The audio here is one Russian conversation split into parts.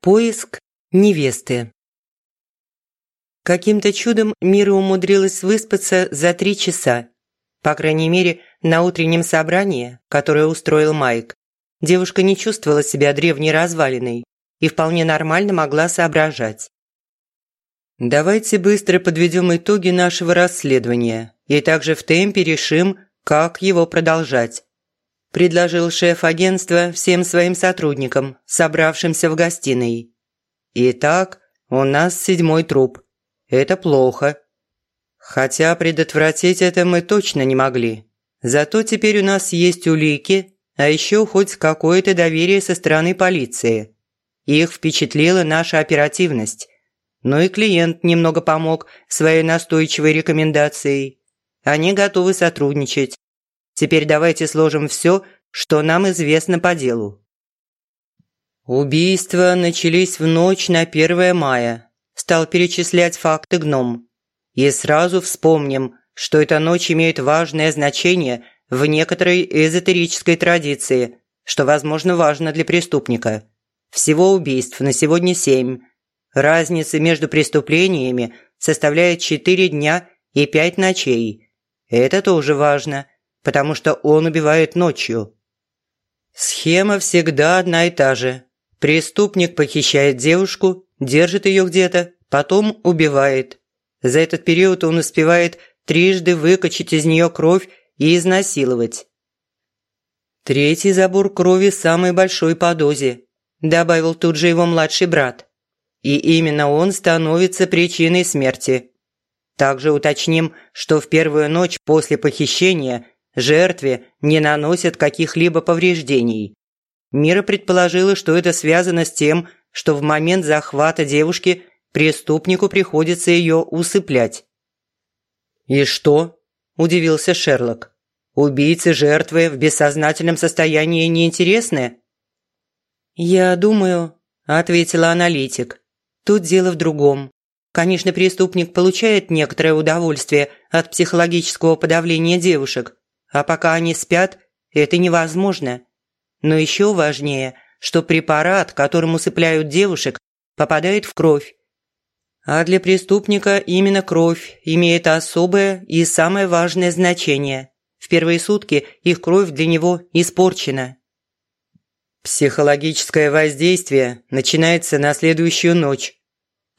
Поиск невесты Каким-то чудом Мира умудрилась выспаться за три часа. По крайней мере, на утреннем собрании, которое устроил Майк, девушка не чувствовала себя древней развалиной и вполне нормально могла соображать. Давайте быстро подведем итоги нашего расследования и также в темпе решим, как его продолжать. Предложил шеф агентства всем своим сотрудникам, собравшимся в гостиной. Итак, у нас седьмой труп. Это плохо. Хотя предотвратить это мы точно не могли. Зато теперь у нас есть улики, а еще хоть какое-то доверие со стороны полиции. Их впечатлила наша оперативность. Но и клиент немного помог своей настойчивой рекомендацией. Они готовы сотрудничать. Теперь давайте сложим все, что нам известно по делу. Убийства начались в ночь на 1 мая. Стал перечислять факты гном. И сразу вспомним, что эта ночь имеет важное значение в некоторой эзотерической традиции, что, возможно, важно для преступника. Всего убийств на сегодня семь – Разница между преступлениями составляет 4 дня и 5 ночей. Это тоже важно, потому что он убивает ночью. Схема всегда одна и та же. Преступник похищает девушку, держит ее где-то, потом убивает. За этот период он успевает трижды выкачать из нее кровь и изнасиловать. Третий забор крови самый большой по дозе, добавил тут же его младший брат и именно он становится причиной смерти. Также уточним, что в первую ночь после похищения жертве не наносят каких-либо повреждений. Мира предположила, что это связано с тем, что в момент захвата девушки преступнику приходится ее усыплять. «И что?» – удивился Шерлок. «Убийцы жертвы в бессознательном состоянии неинтересны?» «Я думаю», – ответила аналитик, Тут дело в другом. Конечно, преступник получает некоторое удовольствие от психологического подавления девушек, а пока они спят, это невозможно. Но еще важнее, что препарат, которым усыпляют девушек, попадает в кровь. А для преступника именно кровь имеет особое и самое важное значение. В первые сутки их кровь для него испорчена. Психологическое воздействие начинается на следующую ночь.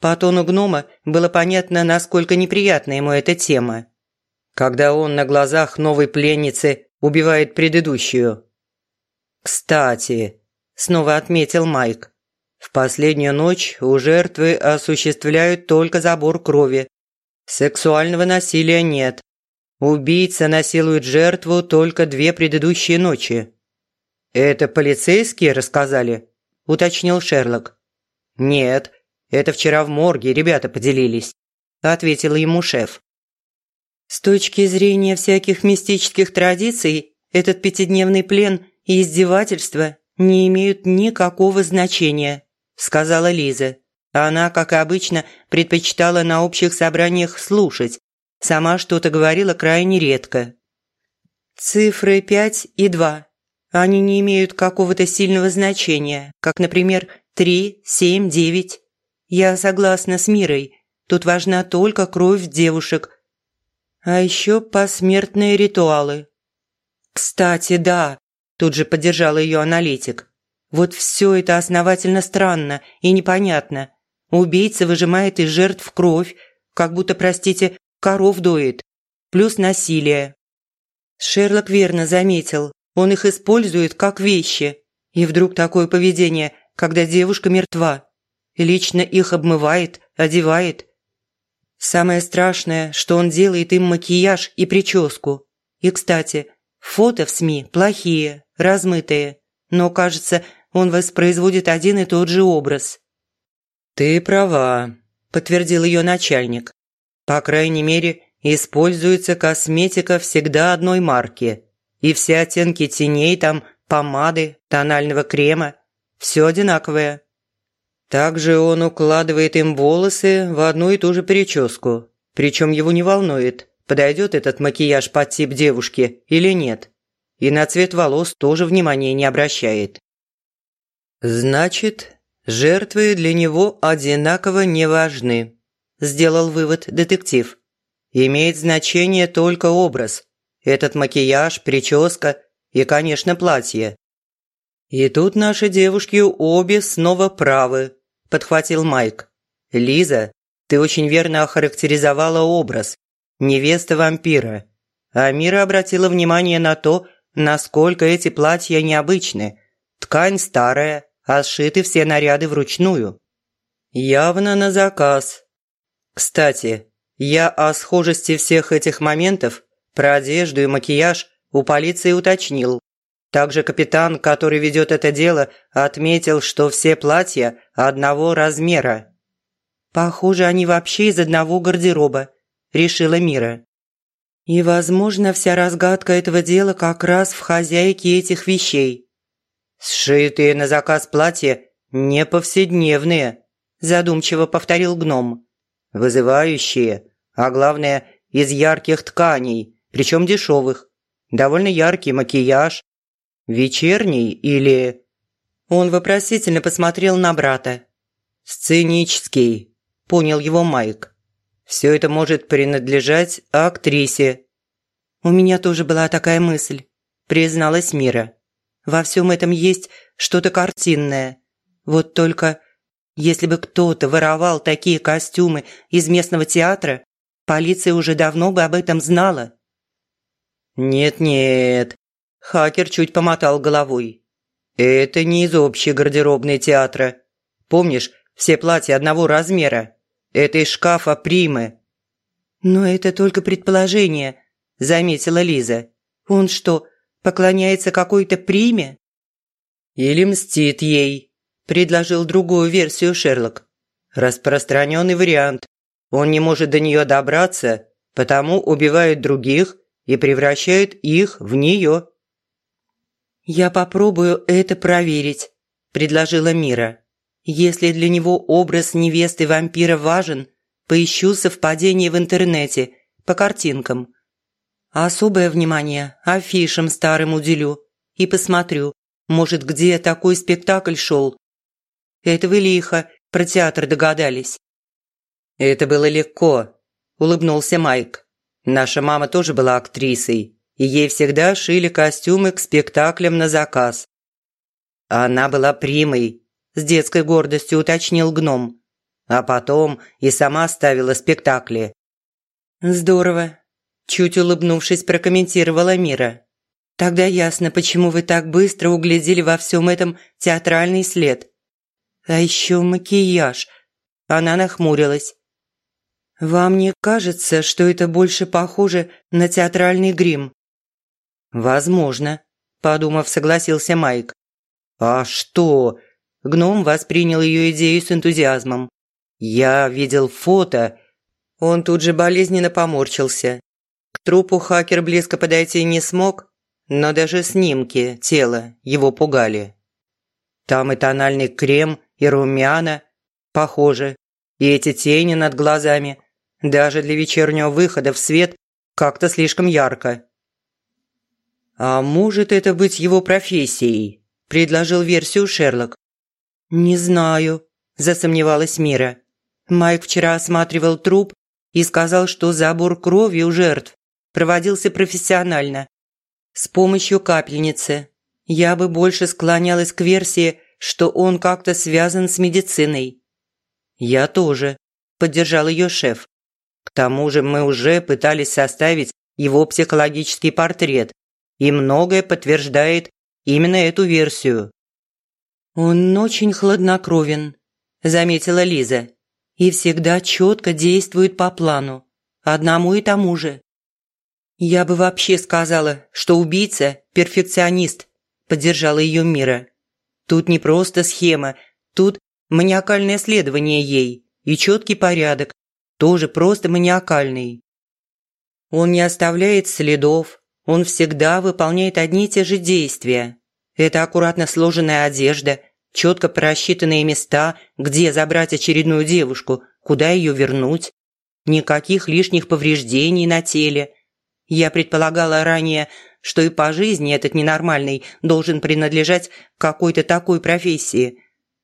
По тону гнома было понятно, насколько неприятна ему эта тема. Когда он на глазах новой пленницы убивает предыдущую. «Кстати», – снова отметил Майк, – «в последнюю ночь у жертвы осуществляют только забор крови. Сексуального насилия нет. Убийца насилует жертву только две предыдущие ночи. «Это полицейские рассказали?» – уточнил Шерлок. «Нет, это вчера в морге ребята поделились», – ответил ему шеф. С точки зрения всяких мистических традиций, этот пятидневный плен и издевательства не имеют никакого значения, сказала Лиза. Она, как обычно, предпочитала на общих собраниях слушать. Сама что-то говорила крайне редко. Цифры пять и два они не имеют какого-то сильного значения, как, например, 3, 7, 9. Я согласна с Мирой. Тут важна только кровь девушек. А еще посмертные ритуалы. Кстати, да, тут же поддержала ее аналитик. Вот все это основательно странно и непонятно. Убийца выжимает из жертв кровь, как будто, простите, коров доит. Плюс насилие. Шерлок верно заметил, он их использует как вещи. И вдруг такое поведение, когда девушка мертва. Лично их обмывает, одевает. Самое страшное, что он делает им макияж и прическу. И, кстати, фото в СМИ плохие, размытые. Но, кажется, он воспроизводит один и тот же образ. «Ты права», – подтвердил ее начальник. «По крайней мере, используется косметика всегда одной марки и все оттенки теней там, помады, тонального крема. Все одинаковое. Также он укладывает им волосы в одну и ту же прическу. Причем его не волнует, подойдет этот макияж под тип девушки или нет. и на цвет волос тоже внимания не обращает. Значит, жертвы для него одинаково не важны, сделал вывод детектив. Имеет значение только образ. Этот макияж, прическа и, конечно, платье. И тут наши девушки обе снова правы, подхватил Майк. Лиза, ты очень верно охарактеризовала образ. Невеста вампира. А Мира обратила внимание на то, насколько эти платья необычны. Ткань старая, а сшиты все наряды вручную. Явно на заказ. Кстати, я о схожести всех этих моментов про одежду и макияж у полиции уточнил. Также капитан, который ведет это дело, отметил, что все платья одного размера. «Похоже, они вообще из одного гардероба», – решила Мира. «И, возможно, вся разгадка этого дела как раз в хозяйке этих вещей. «Сшитые на заказ платья не повседневные», – задумчиво повторил гном. «Вызывающие, а главное, из ярких тканей, причем дешевых. Довольно яркий макияж. Вечерний или...» Он вопросительно посмотрел на брата. «Сценический», – понял его Майк. «Все это может принадлежать актрисе». «У меня тоже была такая мысль», – призналась Мира. Во всем этом есть что-то картинное. Вот только если бы кто-то воровал такие костюмы из местного театра, полиция уже давно бы об этом знала. «Нет-нет», – хакер чуть помотал головой. «Это не из общей гардеробной театра. Помнишь, все платья одного размера? Это из шкафа Примы». «Но это только предположение», – заметила Лиза. «Он что, Поклоняется какой-то приме? Или мстит ей, предложил другую версию Шерлок. Распространенный вариант. Он не может до нее добраться, потому убивает других и превращает их в нее. «Я попробую это проверить», – предложила Мира. «Если для него образ невесты вампира важен, поищу совпадение в интернете по картинкам. Особое внимание афишам старым уделю и посмотрю, может, где такой спектакль шел. Это вы лихо про театр догадались. Это было легко, улыбнулся Майк. Наша мама тоже была актрисой, и ей всегда шили костюмы к спектаклям на заказ. Она была примой, с детской гордостью уточнил гном. А потом и сама ставила спектакли. Здорово, Чуть улыбнувшись, прокомментировала Мира. «Тогда ясно, почему вы так быстро углядели во всем этом театральный след. А еще макияж». Она нахмурилась. «Вам не кажется, что это больше похоже на театральный грим?» «Возможно», – подумав, согласился Майк. «А что?» – гном воспринял ее идею с энтузиазмом. «Я видел фото». Он тут же болезненно поморщился к трупу хакер близко подойти не смог, но даже снимки тела его пугали. Там и тональный крем, и румяна, похоже, и эти тени над глазами, даже для вечернего выхода в свет как-то слишком ярко. «А может это быть его профессией?» – предложил версию Шерлок. «Не знаю», – засомневалась Мира. Майк вчера осматривал труп и сказал, что забор крови у жертв проводился профессионально, с помощью капельницы. Я бы больше склонялась к версии, что он как-то связан с медициной. Я тоже, поддержал ее шеф. К тому же мы уже пытались составить его психологический портрет, и многое подтверждает именно эту версию. «Он очень хладнокровен», – заметила Лиза, – «и всегда четко действует по плану, одному и тому же. «Я бы вообще сказала, что убийца – перфекционист», – поддержала ее Мира. «Тут не просто схема, тут маниакальное следование ей и четкий порядок, тоже просто маниакальный. Он не оставляет следов, он всегда выполняет одни и те же действия. Это аккуратно сложенная одежда, четко просчитанные места, где забрать очередную девушку, куда ее вернуть. Никаких лишних повреждений на теле – я предполагала ранее, что и по жизни этот ненормальный должен принадлежать какой-то такой профессии,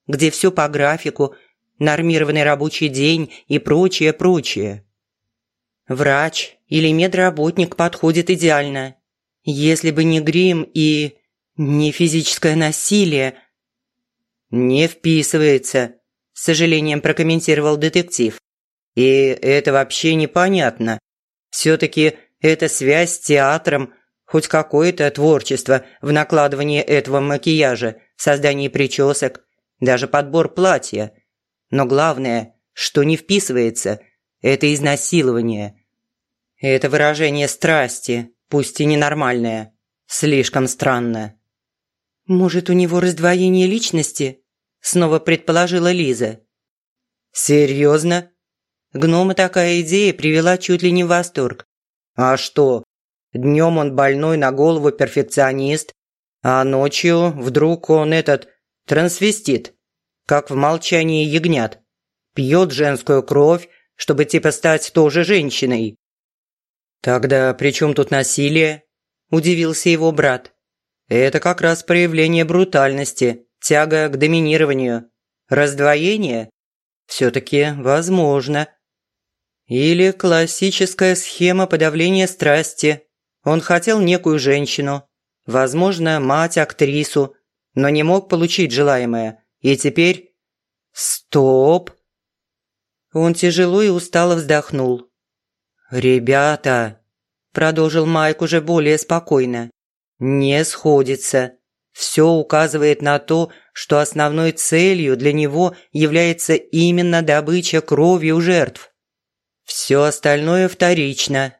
где все по графику, нормированный рабочий день и прочее, прочее. Врач или медработник подходит идеально. Если бы не грим и не физическое насилие. Не вписывается, с сожалением прокомментировал детектив. И это вообще непонятно. Все-таки эта связь с театром, хоть какое-то творчество в накладывании этого макияжа, создании причесок, даже подбор платья. Но главное, что не вписывается, это изнасилование. Это выражение страсти, пусть и ненормальное, слишком странно. «Может, у него раздвоение личности?» – снова предположила Лиза. «Серьезно?» Гнома такая идея привела чуть ли не в восторг. «А что? Днем он больной на голову перфекционист, а ночью вдруг он этот трансвестит, как в молчании ягнят. Пьет женскую кровь, чтобы типа стать тоже женщиной». «Тогда при чем тут насилие?» – удивился его брат. «Это как раз проявление брутальности, тяга к доминированию. Раздвоение? Все-таки возможно». Или классическая схема подавления страсти. Он хотел некую женщину, возможно, мать-актрису, но не мог получить желаемое. И теперь... Стоп! Он тяжело и устало вздохнул. «Ребята!» – продолжил Майк уже более спокойно. «Не сходится. Все указывает на то, что основной целью для него является именно добыча крови у жертв. Все остальное вторично.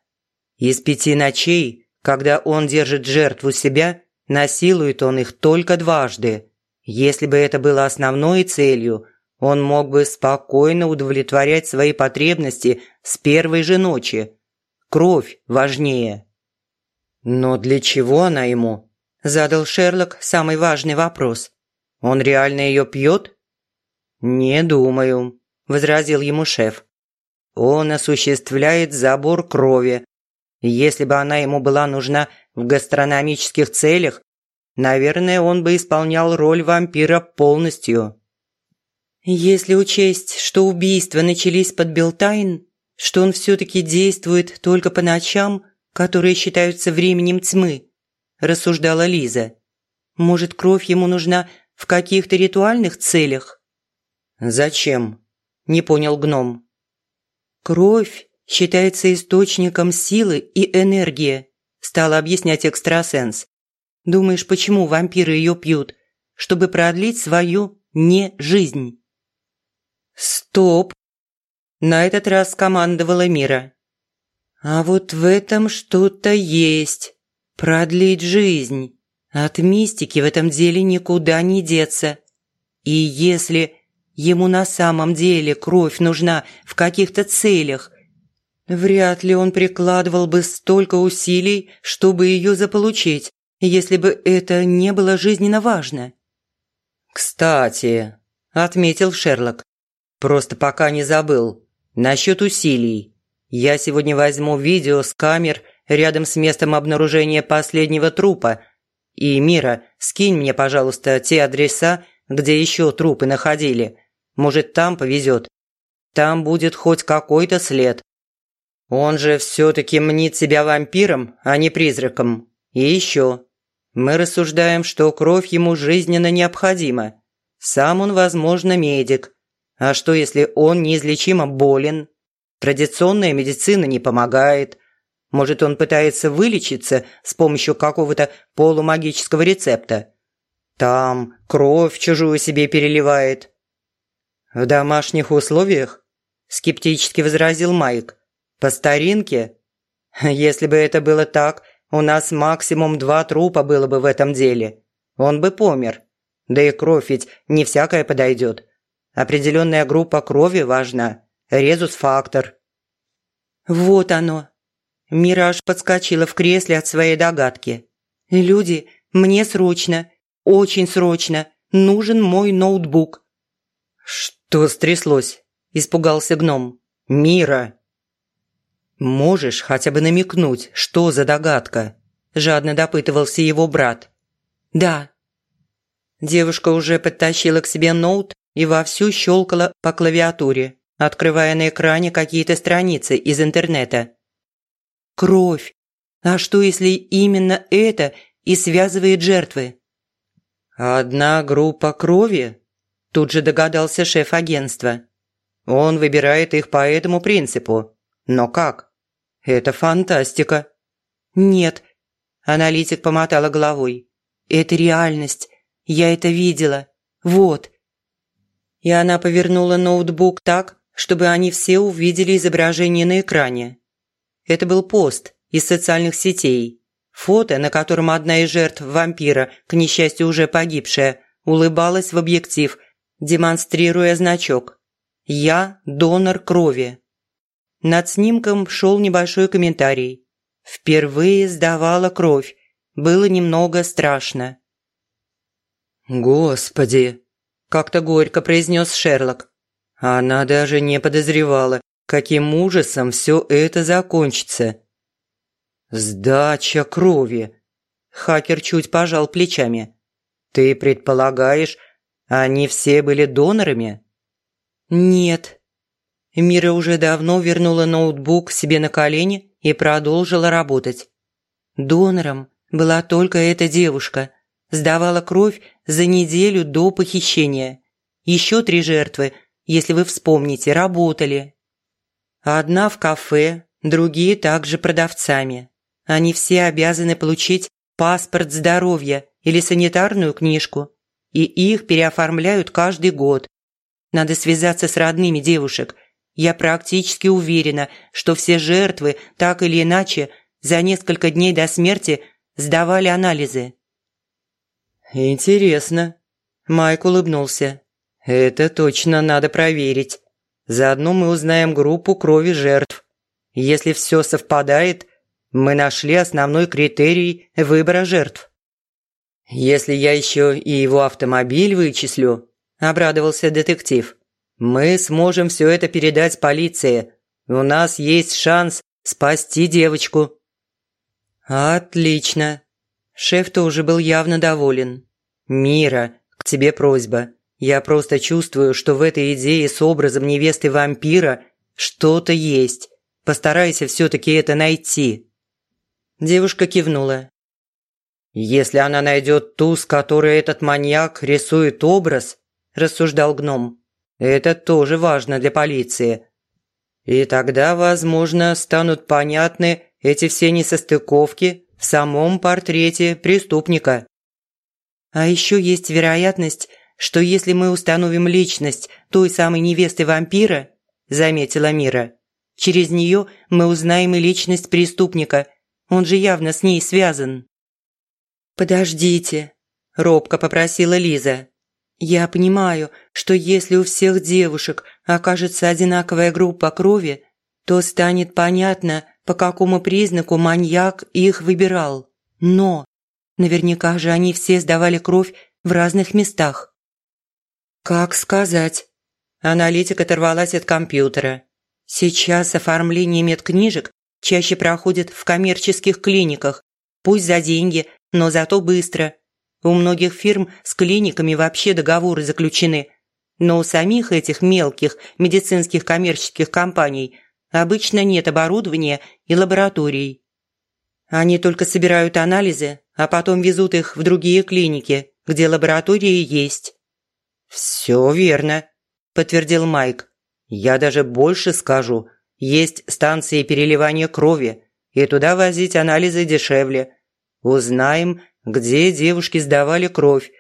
Из пяти ночей, когда он держит жертву себя, насилует он их только дважды. Если бы это было основной целью, он мог бы спокойно удовлетворять свои потребности с первой же ночи. Кровь важнее. «Но для чего она ему?» – задал Шерлок самый важный вопрос. «Он реально ее пьет?» «Не думаю», – возразил ему шеф. Он осуществляет забор крови. Если бы она ему была нужна в гастрономических целях, наверное, он бы исполнял роль вампира полностью. Если учесть, что убийства начались под Белтайн, что он все-таки действует только по ночам, которые считаются временем тьмы, рассуждала Лиза. Может, кровь ему нужна в каких-то ритуальных целях? Зачем? Не понял гном. «Кровь считается источником силы и энергии», – стала объяснять экстрасенс. «Думаешь, почему вампиры ее пьют? Чтобы продлить свою не-жизнь?» «Стоп!» – на этот раз командовала Мира. «А вот в этом что-то есть. Продлить жизнь. От мистики в этом деле никуда не деться. И если Ему на самом деле кровь нужна в каких-то целях. Вряд ли он прикладывал бы столько усилий, чтобы ее заполучить, если бы это не было жизненно важно. «Кстати», – отметил Шерлок, – «просто пока не забыл. Насчет усилий. Я сегодня возьму видео с камер рядом с местом обнаружения последнего трупа. И, Мира, скинь мне, пожалуйста, те адреса, где еще трупы находили. Может, там повезет. Там будет хоть какой-то след. Он же все-таки мнит себя вампиром, а не призраком. И еще. Мы рассуждаем, что кровь ему жизненно необходима. Сам он, возможно, медик. А что, если он неизлечимо болен? Традиционная медицина не помогает. Может, он пытается вылечиться с помощью какого-то полумагического рецепта? Там кровь чужую себе переливает. «В домашних условиях?» – скептически возразил Майк. «По старинке? Если бы это было так, у нас максимум два трупа было бы в этом деле. Он бы помер. Да и кровь ведь не всякая подойдет. Определенная группа крови важна. Резус-фактор». «Вот оно!» Мираж подскочила в кресле от своей догадки. «Люди, мне срочно, очень срочно, нужен мой ноутбук». «Что стряслось?» – испугался гном. «Мира!» «Можешь хотя бы намекнуть, что за догадка?» – жадно допытывался его брат. «Да». Девушка уже подтащила к себе ноут и вовсю щелкала по клавиатуре, открывая на экране какие-то страницы из интернета. «Кровь! А что, если именно это и связывает жертвы?» «Одна группа крови?» – тут же догадался шеф агентства. «Он выбирает их по этому принципу. Но как? Это фантастика!» «Нет», – аналитик помотала головой. «Это реальность. Я это видела. Вот». И она повернула ноутбук так, чтобы они все увидели изображение на экране. Это был пост из социальных сетей. Фото, на котором одна из жертв вампира, к несчастью уже погибшая, улыбалась в объектив, демонстрируя значок «Я донор крови». Над снимком шел небольшой комментарий. Впервые сдавала кровь. Было немного страшно. «Господи!» – как-то горько произнес Шерлок. Она даже не подозревала, каким ужасом все это закончится. «Сдача крови!» Хакер чуть пожал плечами. «Ты предполагаешь, они все были донорами?» «Нет». Мира уже давно вернула ноутбук себе на колени и продолжила работать. Донором была только эта девушка. Сдавала кровь за неделю до похищения. Еще три жертвы если вы вспомните, работали. Одна в кафе, другие также продавцами. Они все обязаны получить паспорт здоровья или санитарную книжку, и их переоформляют каждый год. Надо связаться с родными девушек. Я практически уверена, что все жертвы так или иначе за несколько дней до смерти сдавали анализы. «Интересно», – Майк улыбнулся. Это точно надо проверить. Заодно мы узнаем группу крови жертв. Если все совпадает, мы нашли основной критерий выбора жертв. Если я еще и его автомобиль вычислю, обрадовался детектив, мы сможем все это передать полиции. У нас есть шанс спасти девочку. Отлично. Шеф тоже был явно доволен. Мира, к тебе просьба. Я просто чувствую, что в этой идее с образом невесты вампира что-то есть. Постарайся все-таки это найти». Девушка кивнула. «Если она найдет ту, с которой этот маньяк рисует образ», – рассуждал гном, – «это тоже важно для полиции. И тогда, возможно, станут понятны эти все несостыковки в самом портрете преступника». А еще есть вероятность, что если мы установим личность той самой невесты вампира, заметила Мира, через нее мы узнаем и личность преступника. Он же явно с ней связан. Подождите, робко попросила Лиза. Я понимаю, что если у всех девушек окажется одинаковая группа крови, то станет понятно, по какому признаку маньяк их выбирал. Но наверняка же они все сдавали кровь в разных местах. «Как сказать?» Аналитик оторвалась от компьютера. «Сейчас оформление медкнижек чаще проходит в коммерческих клиниках. Пусть за деньги, но зато быстро. У многих фирм с клиниками вообще договоры заключены. Но у самих этих мелких медицинских коммерческих компаний обычно нет оборудования и лабораторий. Они только собирают анализы, а потом везут их в другие клиники, где лаборатории есть. «Все верно», – подтвердил Майк. «Я даже больше скажу. Есть станции переливания крови, и туда возить анализы дешевле. Узнаем, где девушки сдавали кровь,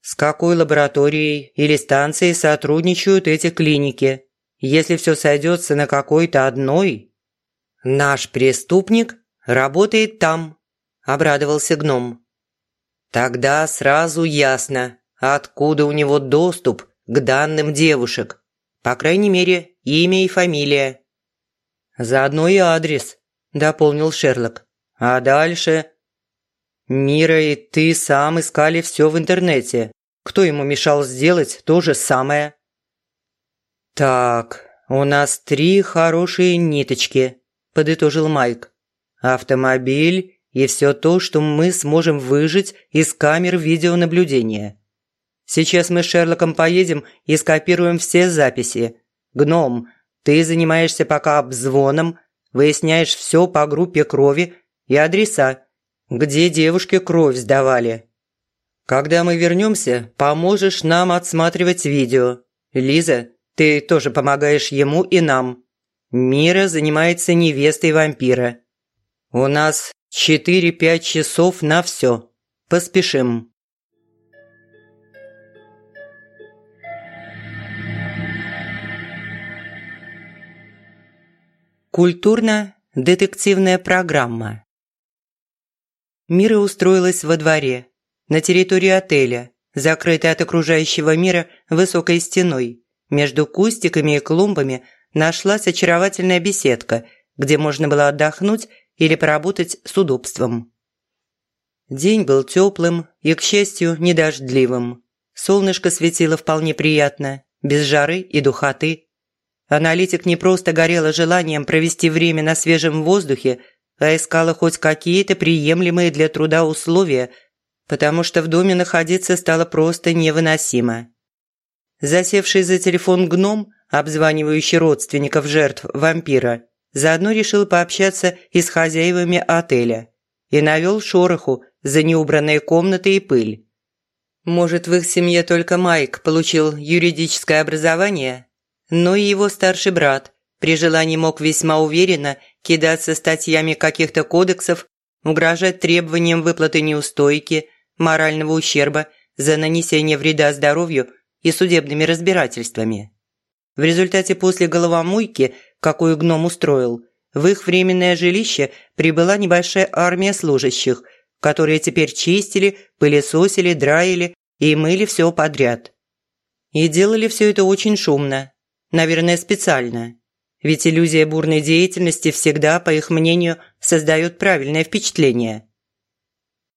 с какой лабораторией или станцией сотрудничают эти клиники. Если все сойдется на какой-то одной...» «Наш преступник работает там», – обрадовался гном. «Тогда сразу ясно, откуда у него доступ к данным девушек. По крайней мере, имя и фамилия. «Заодно и адрес», – дополнил Шерлок. «А дальше...» «Мира и ты сам искали все в интернете. Кто ему мешал сделать то же самое?» «Так, у нас три хорошие ниточки», – подытожил Майк. «Автомобиль, и все то, что мы сможем выжить из камер видеонаблюдения. Сейчас мы с Шерлоком поедем и скопируем все записи. Гном, ты занимаешься пока обзвоном, выясняешь все по группе крови и адреса, где девушки кровь сдавали. Когда мы вернемся, поможешь нам отсматривать видео. Лиза, ты тоже помогаешь ему и нам. Мира занимается невестой вампира. У нас 4-5 часов на все. Поспешим. Культурно-детективная программа. Мира устроилась во дворе, на территории отеля, закрытой от окружающего мира высокой стеной. Между кустиками и клумбами нашлась очаровательная беседка, где можно было отдохнуть или поработать с удобством. День был теплым и, к счастью, не дождливым. Солнышко светило вполне приятно, без жары и духоты. Аналитик не просто горела желанием провести время на свежем воздухе, а искала хоть какие-то приемлемые для труда условия, потому что в доме находиться стало просто невыносимо. Засевший за телефон гном, обзванивающий родственников жертв вампира, заодно решил пообщаться и с хозяевами отеля и навел шороху за неубранные комнаты и пыль. Может, в их семье только Майк получил юридическое образование, но и его старший брат при желании мог весьма уверенно кидаться статьями каких-то кодексов, угрожать требованием выплаты неустойки, морального ущерба за нанесение вреда здоровью и судебными разбирательствами. В результате после головомойки, какую гном устроил, в их временное жилище прибыла небольшая армия служащих, которые теперь чистили, пылесосили, драили и мыли все подряд. И делали все это очень шумно, Наверное, специально. Ведь иллюзия бурной деятельности всегда, по их мнению, создает правильное впечатление.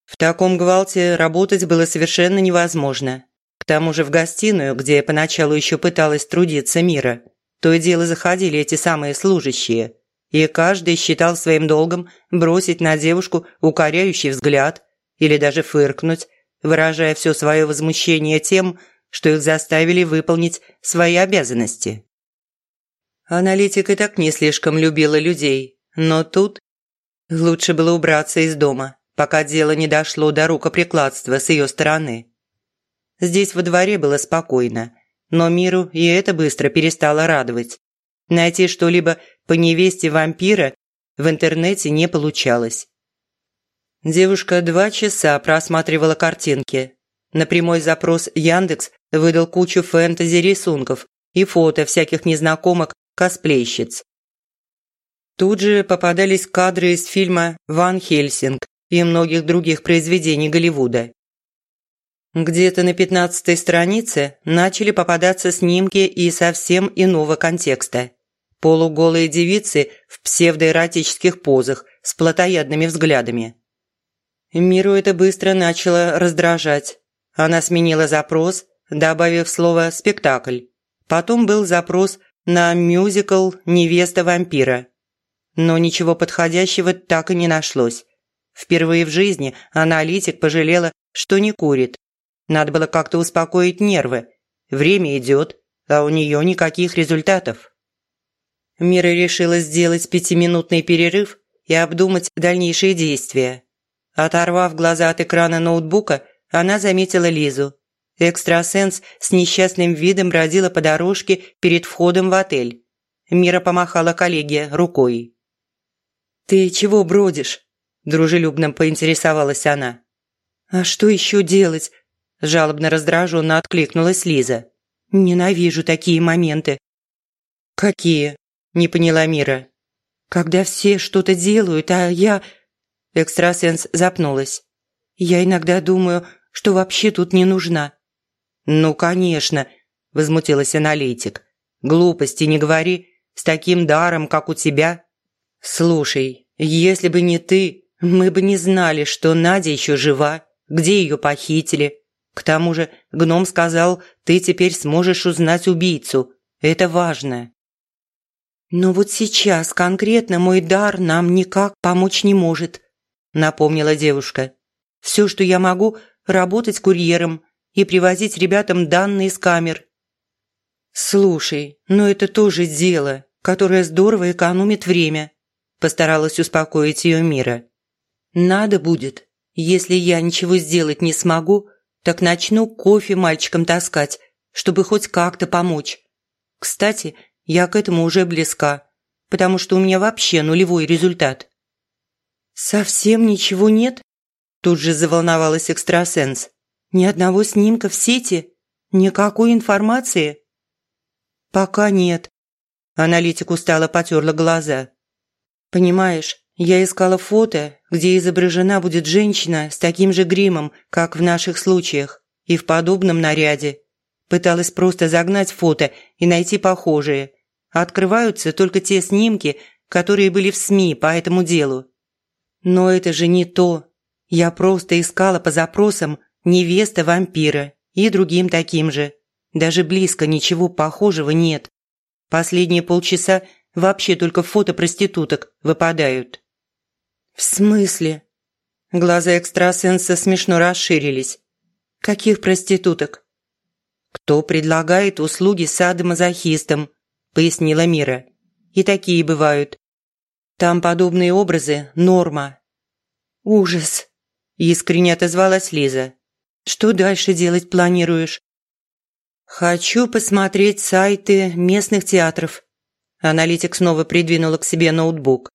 В таком гвалте работать было совершенно невозможно. Тому же в гостиную, где я поначалу еще пыталась трудиться мира, то и дело заходили эти самые служащие, и каждый считал своим долгом бросить на девушку укоряющий взгляд или даже фыркнуть, выражая все свое возмущение тем, что их заставили выполнить свои обязанности. Аналитик и так не слишком любила людей, но тут лучше было убраться из дома, пока дело не дошло до рукоприкладства с ее стороны. Здесь во дворе было спокойно, но миру и это быстро перестало радовать. Найти что-либо по невесте вампира в интернете не получалось. Девушка два часа просматривала картинки. На прямой запрос Яндекс выдал кучу фэнтези-рисунков и фото всяких незнакомок косплейщиц. Тут же попадались кадры из фильма «Ван Хельсинг» и многих других произведений Голливуда. Где-то на пятнадцатой странице начали попадаться снимки и совсем иного контекста. Полуголые девицы в псевдоэротических позах с плотоядными взглядами. Миру это быстро начало раздражать. Она сменила запрос, добавив слово «спектакль». Потом был запрос на мюзикл «Невеста вампира». Но ничего подходящего так и не нашлось. Впервые в жизни аналитик пожалела, что не курит. Надо было как-то успокоить нервы. Время идет, а у нее никаких результатов. Мира решила сделать пятиминутный перерыв и обдумать дальнейшие действия. Оторвав глаза от экрана ноутбука, она заметила Лизу, Экстрасенс с несчастным видом бродила по дорожке перед входом в отель. Мира помахала коллеге рукой. «Ты чего бродишь?» – дружелюбно поинтересовалась она. «А что еще делать?» – жалобно раздраженно откликнулась Лиза. «Ненавижу такие моменты». «Какие?» – не поняла Мира. «Когда все что-то делают, а я...» Экстрасенс запнулась. «Я иногда думаю, что вообще тут не нужна. «Ну, конечно», – возмутилась аналитик. «Глупости не говори, с таким даром, как у тебя». «Слушай, если бы не ты, мы бы не знали, что Надя еще жива, где ее похитили. К тому же гном сказал, ты теперь сможешь узнать убийцу. Это важно». «Но вот сейчас конкретно мой дар нам никак помочь не может», напомнила девушка. «Все, что я могу, работать курьером и привозить ребятам данные с камер». «Слушай, но это тоже дело, которое здорово экономит время», постаралась успокоить ее Мира. «Надо будет. Если я ничего сделать не смогу, так начну кофе мальчикам таскать, чтобы хоть как-то помочь. Кстати, я к этому уже близка, потому что у меня вообще нулевой результат». «Совсем ничего нет?» Тут же заволновалась экстрасенс. «Ни одного снимка в сети? Никакой информации?» «Пока нет». Аналитик устало потерла глаза. «Понимаешь, я искала фото, где изображена будет женщина с таким же гримом, как в наших случаях, и в подобном наряде. Пыталась просто загнать фото и найти похожие. Открываются только те снимки, которые были в СМИ по этому делу. Но это же не то. Я просто искала по запросам «невеста вампира» и другим таким же. Даже близко ничего похожего нет. Последние полчаса вообще только фото проституток выпадают. «В смысле?» Глаза экстрасенса смешно расширились. «Каких проституток?» «Кто предлагает услуги садомазохистам», – пояснила Мира. «И такие бывают. Там подобные образы – норма». «Ужас!» – искренне отозвалась Лиза. «Что дальше делать планируешь?» «Хочу посмотреть сайты местных театров». Аналитик снова придвинула к себе ноутбук.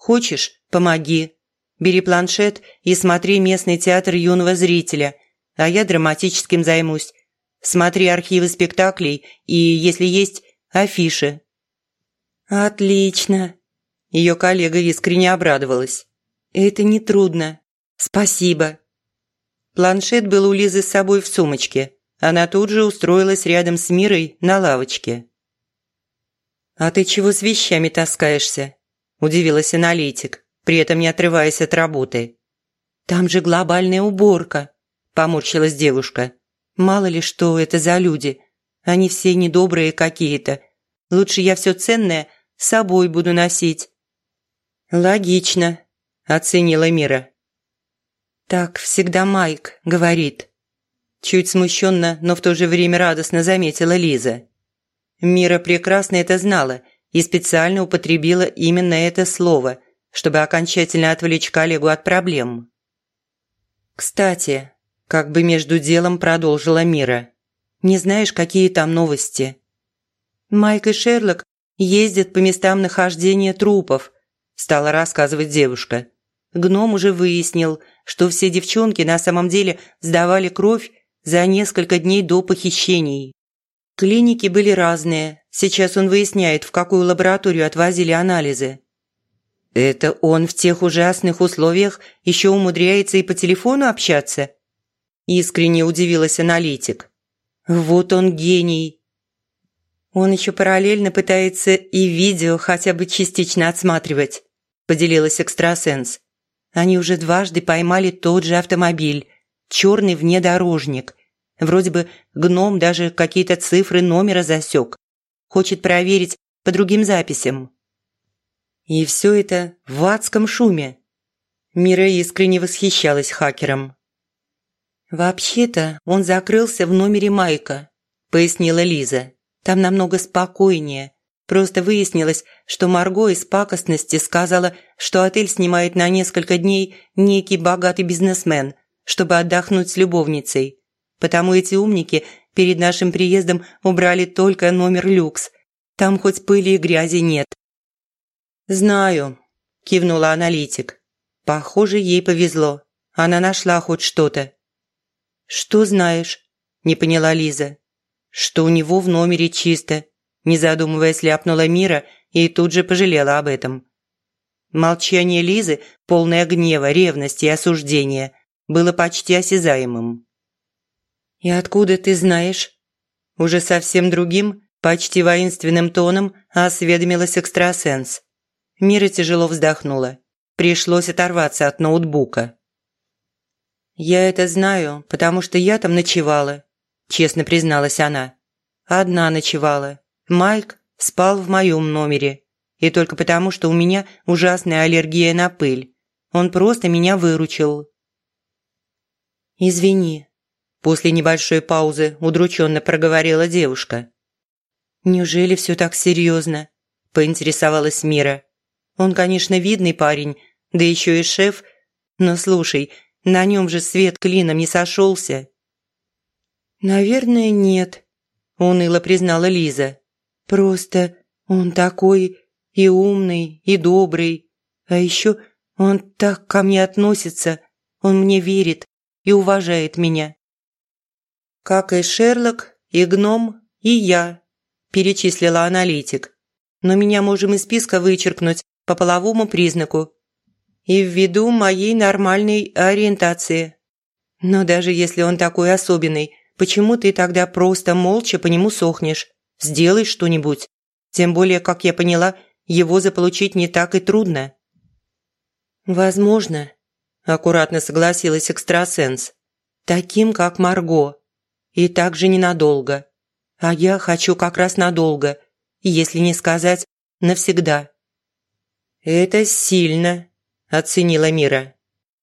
«Хочешь, помоги. Бери планшет и смотри местный театр юного зрителя, а я драматическим займусь. Смотри архивы спектаклей и, если есть, афиши». «Отлично!» Ее коллега искренне обрадовалась. «Это нетрудно. Спасибо». Планшет был у Лизы с собой в сумочке. Она тут же устроилась рядом с Мирой на лавочке. «А ты чего с вещами таскаешься?» – удивилась аналитик, при этом не отрываясь от работы. «Там же глобальная уборка», – поморщилась девушка. «Мало ли что это за люди. Они все недобрые какие-то. Лучше я все ценное с собой буду носить». «Логично», – оценила Мира. «Так всегда Майк говорит». Чуть смущенно, но в то же время радостно заметила Лиза. Мира прекрасно это знала и специально употребила именно это слово, чтобы окончательно отвлечь коллегу от проблем. «Кстати», – как бы между делом продолжила Мира, – «не знаешь, какие там новости?» Майк и Шерлок ездят по местам нахождения трупов – стала рассказывать девушка. Гном уже выяснил, что все девчонки на самом деле сдавали кровь за несколько дней до похищений. Клиники были разные. Сейчас он выясняет, в какую лабораторию отвозили анализы. Это он в тех ужасных условиях еще умудряется и по телефону общаться? Искренне удивилась аналитик. Вот он гений. Он еще параллельно пытается и видео хотя бы частично отсматривать поделилась экстрасенс. Они уже дважды поймали тот же автомобиль, черный внедорожник. Вроде бы гном даже какие-то цифры номера засек. Хочет проверить по другим записям. И все это в адском шуме. Мира искренне восхищалась хакером. «Вообще-то он закрылся в номере Майка», – пояснила Лиза. «Там намного спокойнее. Просто выяснилось, что Марго из пакостности сказала, что отель снимает на несколько дней некий богатый бизнесмен, чтобы отдохнуть с любовницей. Потому эти умники перед нашим приездом убрали только номер люкс. Там хоть пыли и грязи нет. «Знаю», – кивнула аналитик. «Похоже, ей повезло. Она нашла хоть что-то». «Что знаешь?» – не поняла Лиза. «Что у него в номере чисто не задумываясь, ляпнула Мира и тут же пожалела об этом. Молчание Лизы, полное гнева, ревности и осуждения, было почти осязаемым. «И откуда ты знаешь?» Уже совсем другим, почти воинственным тоном осведомилась экстрасенс. Мира тяжело вздохнула. Пришлось оторваться от ноутбука. «Я это знаю, потому что я там ночевала», – честно призналась она. «Одна ночевала. Майк спал в моем номере. И только потому, что у меня ужасная аллергия на пыль. Он просто меня выручил». «Извини», – после небольшой паузы удрученно проговорила девушка. «Неужели все так серьезно?» – поинтересовалась Мира. «Он, конечно, видный парень, да еще и шеф, но слушай, на нем же свет клином не сошелся». «Наверное, нет», – уныло признала Лиза. «Просто он такой и умный, и добрый. А еще он так ко мне относится, он мне верит и уважает меня». «Как и Шерлок, и гном, и я», – перечислила аналитик. «Но меня можем из списка вычеркнуть по половому признаку и ввиду моей нормальной ориентации. Но даже если он такой особенный, почему ты тогда просто молча по нему сохнешь? Сделай что-нибудь. Тем более, как я поняла, его заполучить не так и трудно». «Возможно», – аккуратно согласилась экстрасенс. «Таким, как Марго. И также ненадолго. А я хочу как раз надолго, если не сказать навсегда». «Это сильно», – оценила Мира.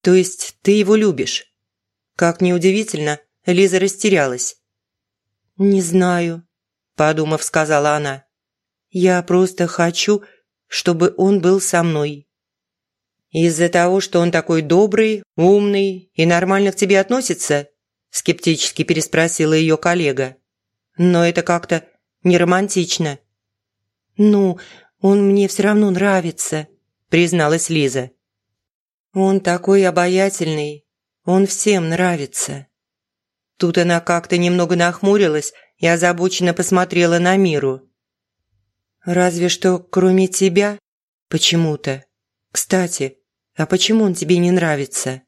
«То есть ты его любишь?» Как неудивительно, Лиза растерялась. «Не знаю», – подумав, сказала она. «Я просто хочу, чтобы он был со мной». «Из-за того, что он такой добрый, умный и нормально к тебе относится?» – скептически переспросила ее коллега. «Но это как-то не романтично». «Ну, он мне все равно нравится», – призналась Лиза. «Он такой обаятельный, он всем нравится». Тут она как-то немного нахмурилась и озабоченно посмотрела на Миру. «Разве что кроме тебя почему-то. Кстати, а почему он тебе не нравится?»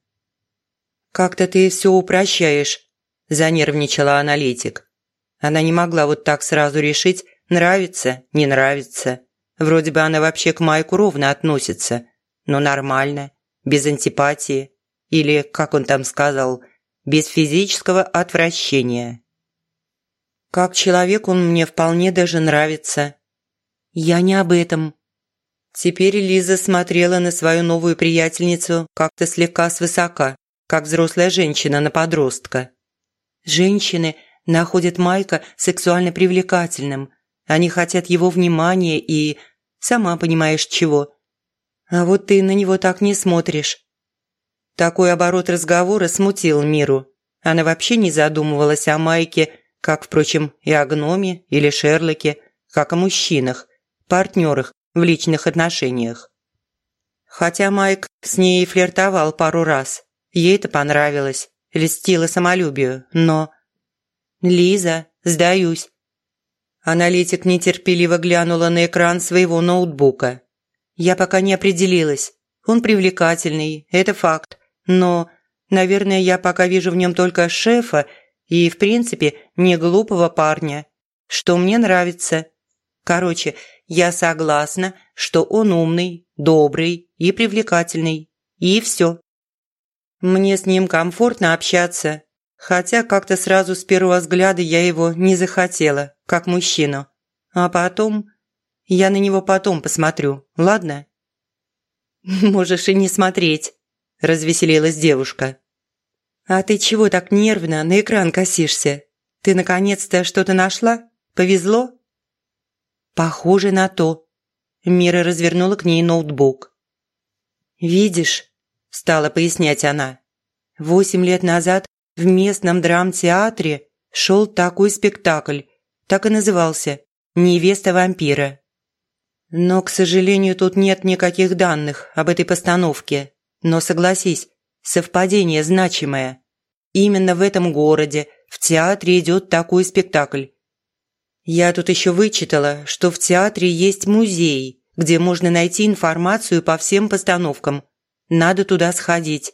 «Как-то ты все упрощаешь», – занервничала аналитик. Она не могла вот так сразу решить, нравится, не нравится. Вроде бы она вообще к Майку ровно относится, но нормально, без антипатии. Или, как он там сказал, без физического отвращения. Как человек он мне вполне даже нравится. Я не об этом. Теперь Лиза смотрела на свою новую приятельницу как-то слегка свысока, как взрослая женщина на подростка. Женщины находят Майка сексуально привлекательным. Они хотят его внимания и... Сама понимаешь, чего. А вот ты на него так не смотришь. Такой оборот разговора смутил Миру. Она вообще не задумывалась о Майке, как, впрочем, и о гноме или Шерлоке, как о мужчинах, партнерах в личных отношениях. Хотя Майк с ней флиртовал пару раз, ей это понравилось, льстило самолюбию, но... «Лиза, сдаюсь». Аналитик нетерпеливо глянула на экран своего ноутбука. «Я пока не определилась. Он привлекательный, это факт. Но, наверное, я пока вижу в нем только шефа и, в принципе, не глупого парня, что мне нравится. Короче, я согласна, что он умный, добрый и привлекательный. И все. Мне с ним комфортно общаться, хотя как-то сразу с первого взгляда я его не захотела, как мужчину. А потом... Я на него потом посмотрю, ладно? Можешь и не смотреть. – развеселилась девушка. «А ты чего так нервно на экран косишься? Ты наконец-то что-то нашла? Повезло?» «Похоже на то». Мира развернула к ней ноутбук. «Видишь?» – стала пояснять она. «Восемь лет назад в местном драмтеатре шел такой спектакль, так и назывался «Невеста вампира». Но, к сожалению, тут нет никаких данных об этой постановке. Но согласись, совпадение значимое. Именно в этом городе, в театре идет такой спектакль. Я тут еще вычитала, что в театре есть музей, где можно найти информацию по всем постановкам. Надо туда сходить.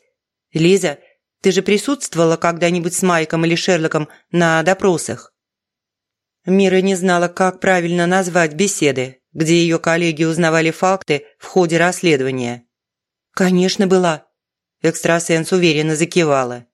Лиза, ты же присутствовала когда-нибудь с Майком или Шерлоком на допросах? Мира не знала, как правильно назвать беседы, где ее коллеги узнавали факты в ходе расследования. «Конечно, была», – экстрасенс уверенно закивала.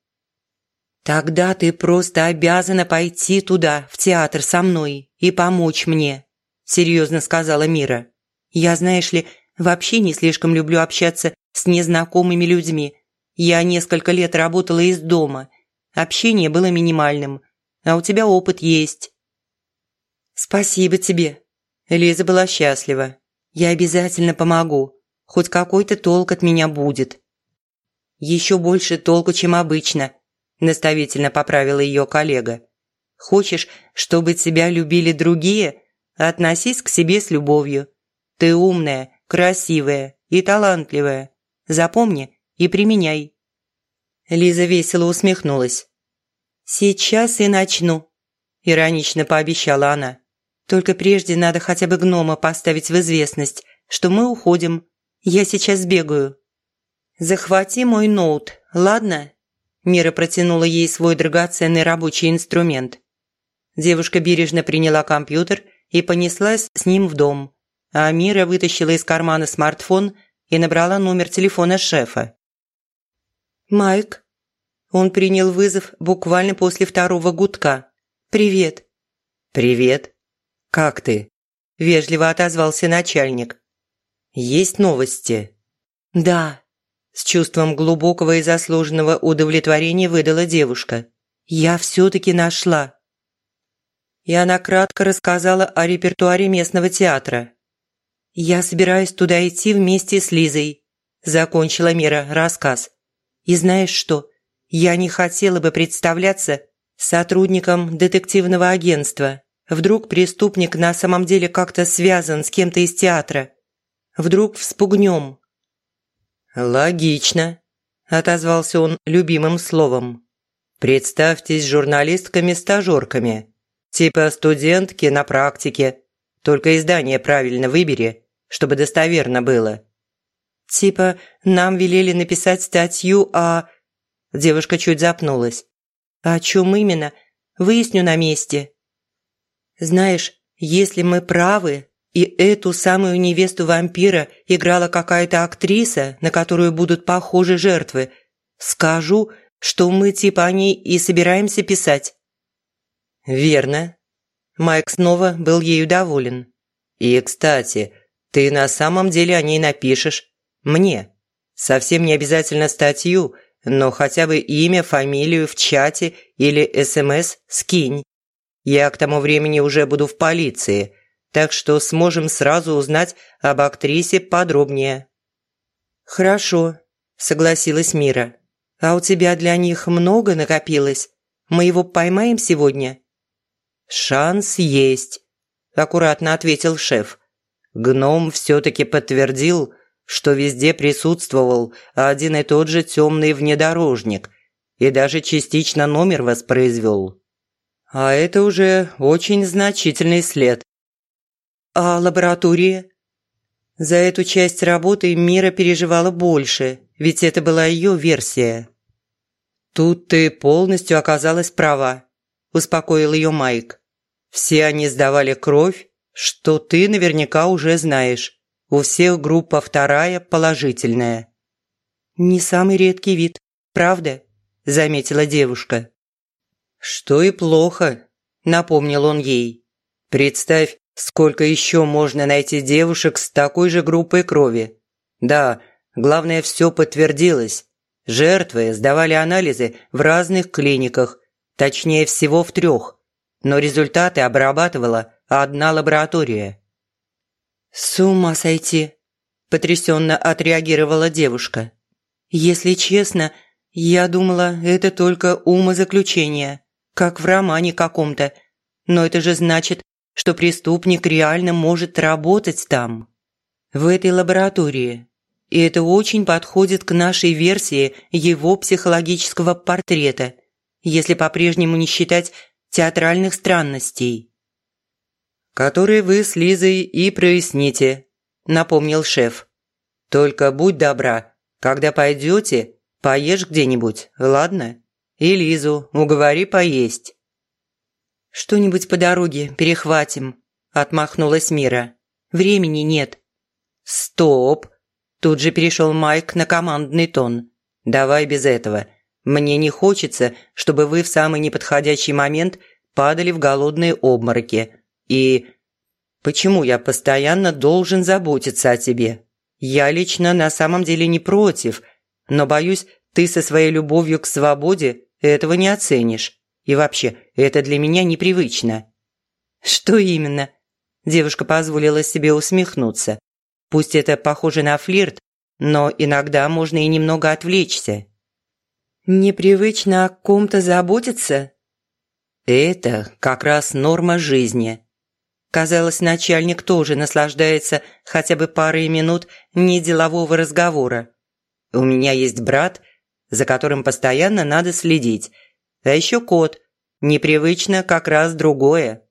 «Тогда ты просто обязана пойти туда, в театр со мной, и помочь мне», – серьезно сказала Мира. «Я, знаешь ли, Вообще не слишком люблю общаться с незнакомыми людьми. Я несколько лет работала из дома. Общение было минимальным. А у тебя опыт есть. Спасибо тебе. Лиза была счастлива. Я обязательно помогу. Хоть какой-то толк от меня будет. Еще больше толку, чем обычно, наставительно поправила ее коллега. Хочешь, чтобы тебя любили другие? Относись к себе с любовью. Ты умная, красивая и талантливая. Запомни и применяй. Лиза весело усмехнулась. «Сейчас и начну», – иронично пообещала она. «Только прежде надо хотя бы гнома поставить в известность, что мы уходим. Я сейчас бегаю». «Захвати мой ноут, ладно?» Мира протянула ей свой драгоценный рабочий инструмент. Девушка бережно приняла компьютер и понеслась с ним в дом, а Мира вытащила из кармана смартфон и набрала номер телефона шефа. «Майк?» Он принял вызов буквально после второго гудка. «Привет». «Привет. Как ты?» – вежливо отозвался начальник. «Есть новости?» «Да», – с чувством глубокого и заслуженного удовлетворения выдала девушка. «Я все-таки нашла». И она кратко рассказала о репертуаре местного театра. «Я собираюсь туда идти вместе с Лизой», – закончила Мира рассказ. И знаешь что? Я не хотела бы представляться сотрудником детективного агентства. Вдруг преступник на самом деле как-то связан с кем-то из театра. Вдруг вспугнем. «Логично», – отозвался он любимым словом. «Представьтесь журналистками-стажерками. Типа студентки на практике. Только издание правильно выбери, чтобы достоверно было. Типа, нам велели написать статью о...» Девушка чуть запнулась. «О чем именно? Выясню на месте». «Знаешь, если мы правы, и эту самую невесту вампира играла какая-то актриса, на которую будут похожи жертвы, скажу, что мы типа о ней и собираемся писать». «Верно». Майк снова был ею доволен. «И, кстати, ты на самом деле о ней напишешь. Мне. Совсем не обязательно статью, но хотя бы имя, фамилию в чате или СМС скинь. Я к тому времени уже буду в полиции, так что сможем сразу узнать об актрисе подробнее». «Хорошо», – согласилась Мира. «А у тебя для них много накопилось? Мы его поймаем сегодня?» «Шанс есть», – аккуратно ответил шеф. «Гном все-таки подтвердил, что везде присутствовал один и тот же темный внедорожник и даже частично номер воспроизвел. А это уже очень значительный след. А лаборатория? За эту часть работы Мира переживала больше, ведь это была ее версия. «Тут ты полностью оказалась права», – успокоил ее Майк. «Все они сдавали кровь, что ты наверняка уже знаешь. У всех группа вторая положительная. «Не самый редкий вид, правда?» – заметила девушка. «Что и плохо», – напомнил он ей. «Представь, сколько еще можно найти девушек с такой же группой крови. Да, главное, все подтвердилось. Жертвы сдавали анализы в разных клиниках, точнее всего в трех, но результаты обрабатывала одна лаборатория. «С ума сойти!» – потрясенно отреагировала девушка. «Если честно, я думала, это только умозаключение, как в романе каком-то. Но это же значит, что преступник реально может работать там, в этой лаборатории. И это очень подходит к нашей версии его психологического портрета, если по-прежнему не считать театральных странностей» который вы с Лизой и проясните», – напомнил шеф. «Только будь добра, когда пойдете, поешь где-нибудь, ладно? И Лизу уговори поесть». «Что-нибудь по дороге перехватим», – отмахнулась Мира. «Времени нет». «Стоп!» – тут же перешел Майк на командный тон. «Давай без этого. Мне не хочется, чтобы вы в самый неподходящий момент падали в голодные обмороки. И почему я постоянно должен заботиться о тебе? Я лично на самом деле не против, но боюсь, ты со своей любовью к свободе этого не оценишь. И вообще, это для меня непривычно». «Что именно?» Девушка позволила себе усмехнуться. Пусть это похоже на флирт, но иногда можно и немного отвлечься. «Непривычно о ком-то заботиться?» Это как раз норма жизни. Казалось, начальник тоже наслаждается хотя бы парой минут неделового разговора. У меня есть брат, за которым постоянно надо следить. А еще кот. Непривычно как раз другое.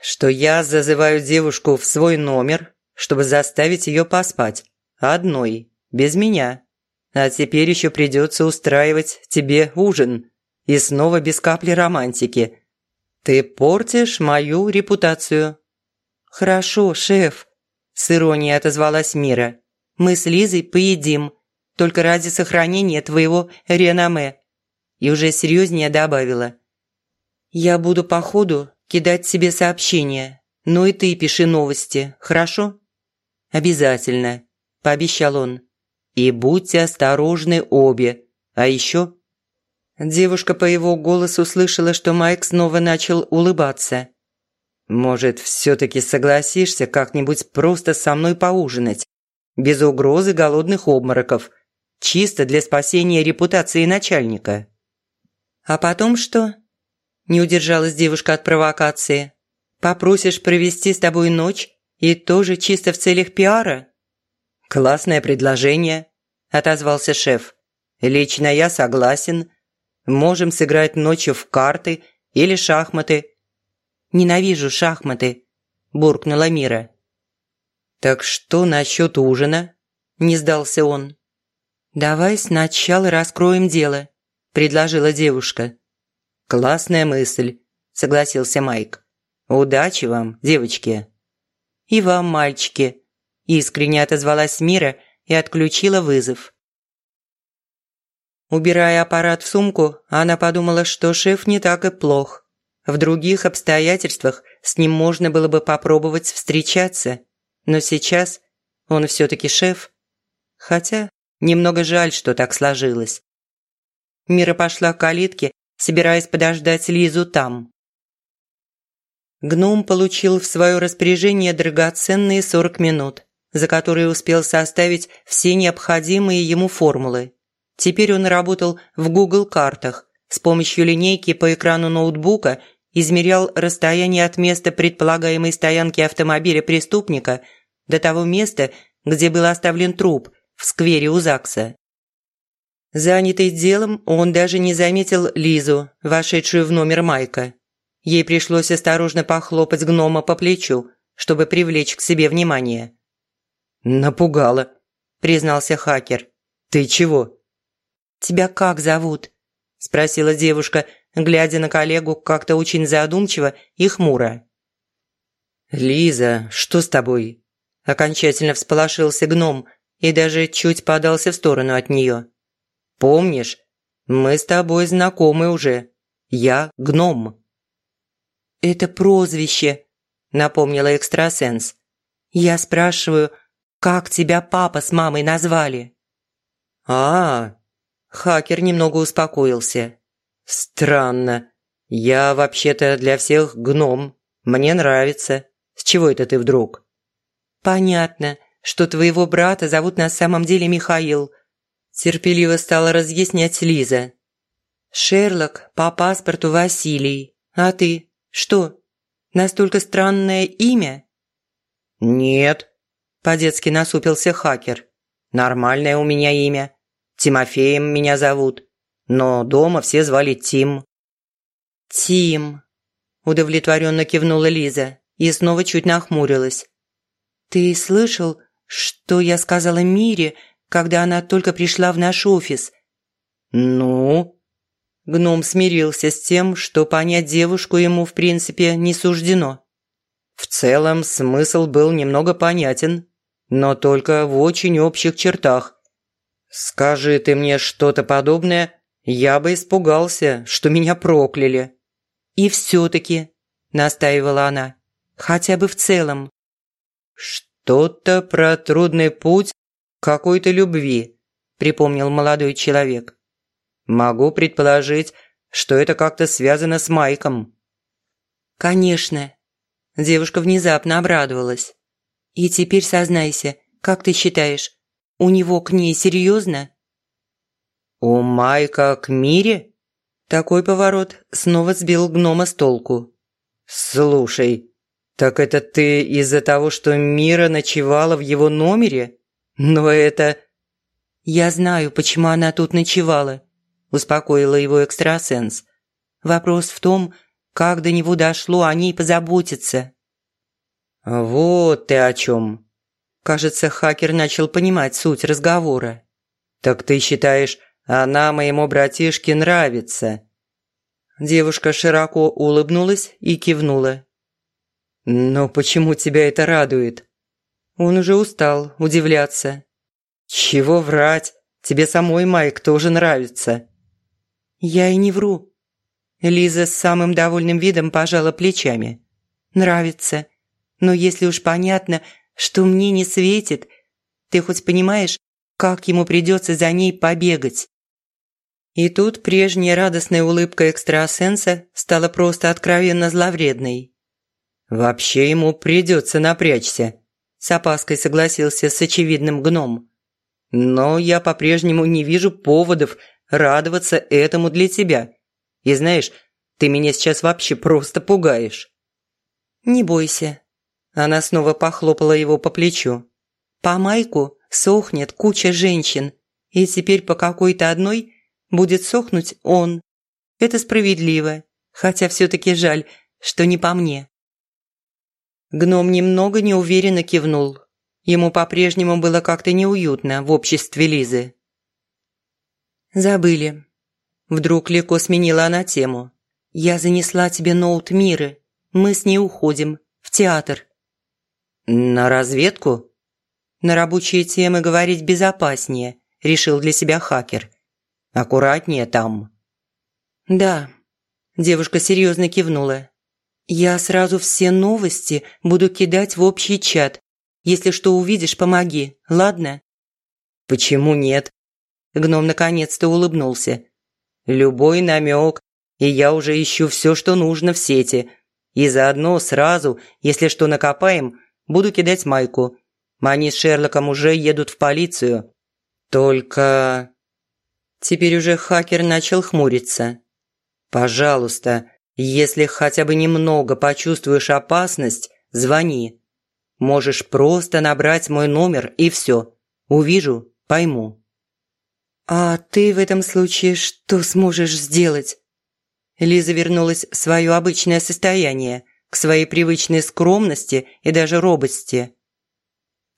Что я зазываю девушку в свой номер, чтобы заставить ее поспать. Одной, без меня. А теперь еще придется устраивать тебе ужин. И снова без капли романтики. Ты портишь мою репутацию. Хорошо, шеф. С иронией отозвалась Мира. Мы с Лизой поедим. Только ради сохранения твоего реноме. И уже серьезнее добавила. Я буду по ходу кидать себе сообщения. Ну и ты пиши новости, хорошо? Обязательно, пообещал он. И будьте осторожны обе. А еще...» Девушка по его голосу слышала, что Майк снова начал улыбаться. «Может, все-таки согласишься как-нибудь просто со мной поужинать? Без угрозы голодных обмороков. Чисто для спасения репутации начальника». «А потом что?» Не удержалась девушка от провокации. «Попросишь провести с тобой ночь и тоже чисто в целях пиара?» «Классное предложение», – отозвался шеф. «Лично я согласен. Можем сыграть ночью в карты или шахматы». «Ненавижу шахматы», – буркнула Мира. «Так что насчет ужина?» – не сдался он. «Давай сначала раскроем дело», – предложила девушка. «Классная мысль», – согласился Майк. «Удачи вам, девочки». «И вам, мальчики», Искренне отозвалась Мира и отключила вызов. Убирая аппарат в сумку, она подумала, что шеф не так и плох. В других обстоятельствах с ним можно было бы попробовать встречаться, но сейчас он все-таки шеф. Хотя немного жаль, что так сложилось. Мира пошла к калитке, собираясь подождать Лизу там. Гном получил в свое распоряжение драгоценные 40 минут за которые успел составить все необходимые ему формулы. Теперь он работал в Google картах с помощью линейки по экрану ноутбука измерял расстояние от места предполагаемой стоянки автомобиля преступника до того места, где был оставлен труп в сквере у ЗАГСа. Занятый делом, он даже не заметил Лизу, вошедшую в номер Майка. Ей пришлось осторожно похлопать гнома по плечу, чтобы привлечь к себе внимание. «Напугала», – признался хакер. «Ты чего?» «Тебя как зовут?» – спросила девушка, глядя на коллегу как-то очень задумчиво и хмуро. «Лиза, что с тобой?» Окончательно всполошился гном и даже чуть подался в сторону от нее. «Помнишь, мы с тобой знакомы уже. Я гном». «Это прозвище», – напомнила экстрасенс. «Я спрашиваю, как тебя папа с мамой назвали?» «А, -а хакер немного успокоился. «Странно. Я вообще-то для всех гном. Мне нравится. С чего это ты вдруг?» «Понятно, что твоего брата зовут на самом деле Михаил», терпеливо стала разъяснять Лиза. «Шерлок по паспорту Василий. А ты? Что, настолько странное имя?» «Нет», по-детски насупился хакер. «Нормальное у меня имя. Тимофеем меня зовут. Но дома все звали Тим». «Тим», – удовлетворенно кивнула Лиза и снова чуть нахмурилась. «Ты слышал, что я сказала Мире, когда она только пришла в наш офис?» «Ну?» Гном смирился с тем, что понять девушку ему, в принципе, не суждено. В целом, смысл был немного понятен но только в очень общих чертах. Скажи ты мне что-то подобное, я бы испугался, что меня прокляли. И все-таки, настаивала она, хотя бы в целом. Что-то про трудный путь какой-то любви», – припомнил молодой человек. «Могу предположить, что это как-то связано с Майком». «Конечно». Девушка внезапно обрадовалась. «И теперь сознайся, как ты считаешь, у него к ней серьезно?» «У Майка к Мире?» Такой поворот снова сбил гнома с толку. «Слушай, так это ты из-за того, что Мира ночевала в его номере? Но это...» «Я знаю, почему она тут ночевала», – успокоила его экстрасенс. «Вопрос в том, как до него дошло о ней позаботиться». «Вот ты о чем». Кажется, хакер начал понимать суть разговора. «Так ты считаешь, она моему братишке нравится?» Девушка широко улыбнулась и кивнула. «Но почему тебя это радует?» Он уже устал удивляться. «Чего врать? Тебе самой Майк тоже нравится». «Я и не вру». Лиза с самым довольным видом пожала плечами. «Нравится. Но если уж понятно, что мне не светит, ты хоть понимаешь, как ему придется за ней побегать?» И тут прежняя радостная улыбка экстрасенса стала просто откровенно зловредной. «Вообще ему придется напрячься», – с опаской согласился с очевидным гном. «Но я по-прежнему не вижу поводов радоваться этому для тебя. И знаешь, ты меня сейчас вообще просто пугаешь». «Не бойся». Она снова похлопала его по плечу. «По майку сохнет куча женщин, и теперь по какой-то одной – будет сохнуть он. Это справедливо, хотя все-таки жаль, что не по мне. Гном немного неуверенно кивнул. Ему по-прежнему было как-то неуютно в обществе Лизы. «Забыли». Вдруг легко сменила она тему. «Я занесла тебе ноут Миры. Мы с ней уходим. В театр». «На разведку?» «На рабочие темы говорить безопаснее», – решил для себя хакер. Аккуратнее там». «Да», – девушка серьезно кивнула. «Я сразу все новости буду кидать в общий чат. Если что увидишь, помоги, ладно?» «Почему нет?» Гном наконец-то улыбнулся. «Любой намек, и я уже ищу все, что нужно в сети. И заодно сразу, если что накопаем, буду кидать майку. Они с Шерлоком уже едут в полицию. Только...» Теперь уже хакер начал хмуриться. «Пожалуйста, если хотя бы немного почувствуешь опасность, звони. Можешь просто набрать мой номер и все. Увижу, пойму». «А ты в этом случае что сможешь сделать?» Лиза вернулась в свое обычное состояние, к своей привычной скромности и даже робости.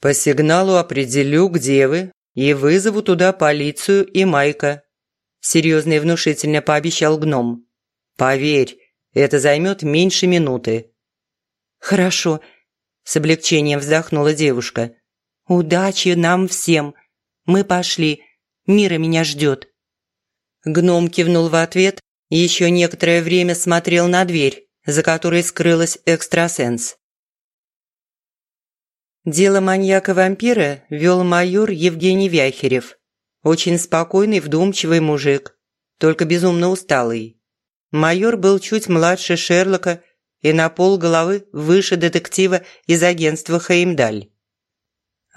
«По сигналу определю, где вы, и вызову туда полицию и Майка», – серьезно и внушительно пообещал гном. «Поверь, это займет меньше минуты». «Хорошо», – с облегчением вздохнула девушка. «Удачи нам всем. Мы пошли. Мира меня ждет». Гном кивнул в ответ и еще некоторое время смотрел на дверь, за которой скрылась экстрасенс. Дело маньяка-вампира вел майор Евгений Вяхерев. Очень спокойный, вдумчивый мужик, только безумно усталый. Майор был чуть младше Шерлока и на пол головы выше детектива из агентства «Хаимдаль».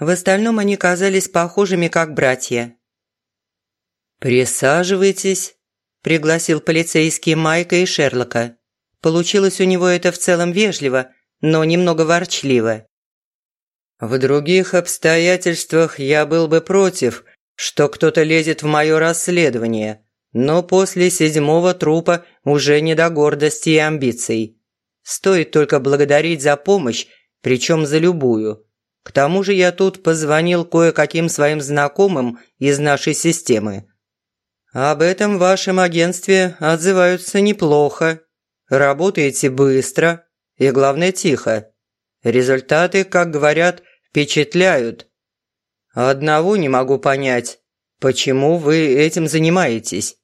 В остальном они казались похожими как братья. «Присаживайтесь», – пригласил полицейский Майка и Шерлока. Получилось у него это в целом вежливо, но немного ворчливо. В других обстоятельствах я был бы против, что кто-то лезет в мое расследование, но после седьмого трупа уже не до гордости и амбиций. Стоит только благодарить за помощь, причем за любую. К тому же я тут позвонил кое-каким своим знакомым из нашей системы. Об этом в вашем агентстве отзываются неплохо. Работаете быстро и, главное, тихо. Результаты, как говорят, впечатляют. Одного не могу понять, почему вы этим занимаетесь?»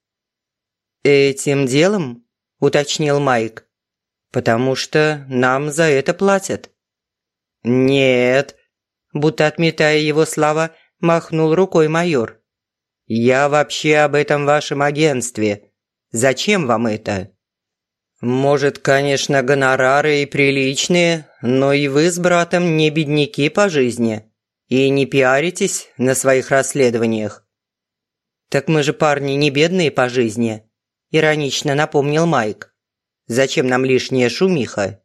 «Этим делом?» – уточнил Майк. «Потому что нам за это платят». «Нет», – будто отметая его слова, – махнул рукой майор. «Я вообще об этом вашем агентстве. Зачем вам это?» «Может, конечно, гонорары и приличные, но и вы с братом не бедняки по жизни и не пиаритесь на своих расследованиях». «Так мы же парни не бедные по жизни», – иронично напомнил Майк. «Зачем нам лишняя шумиха?»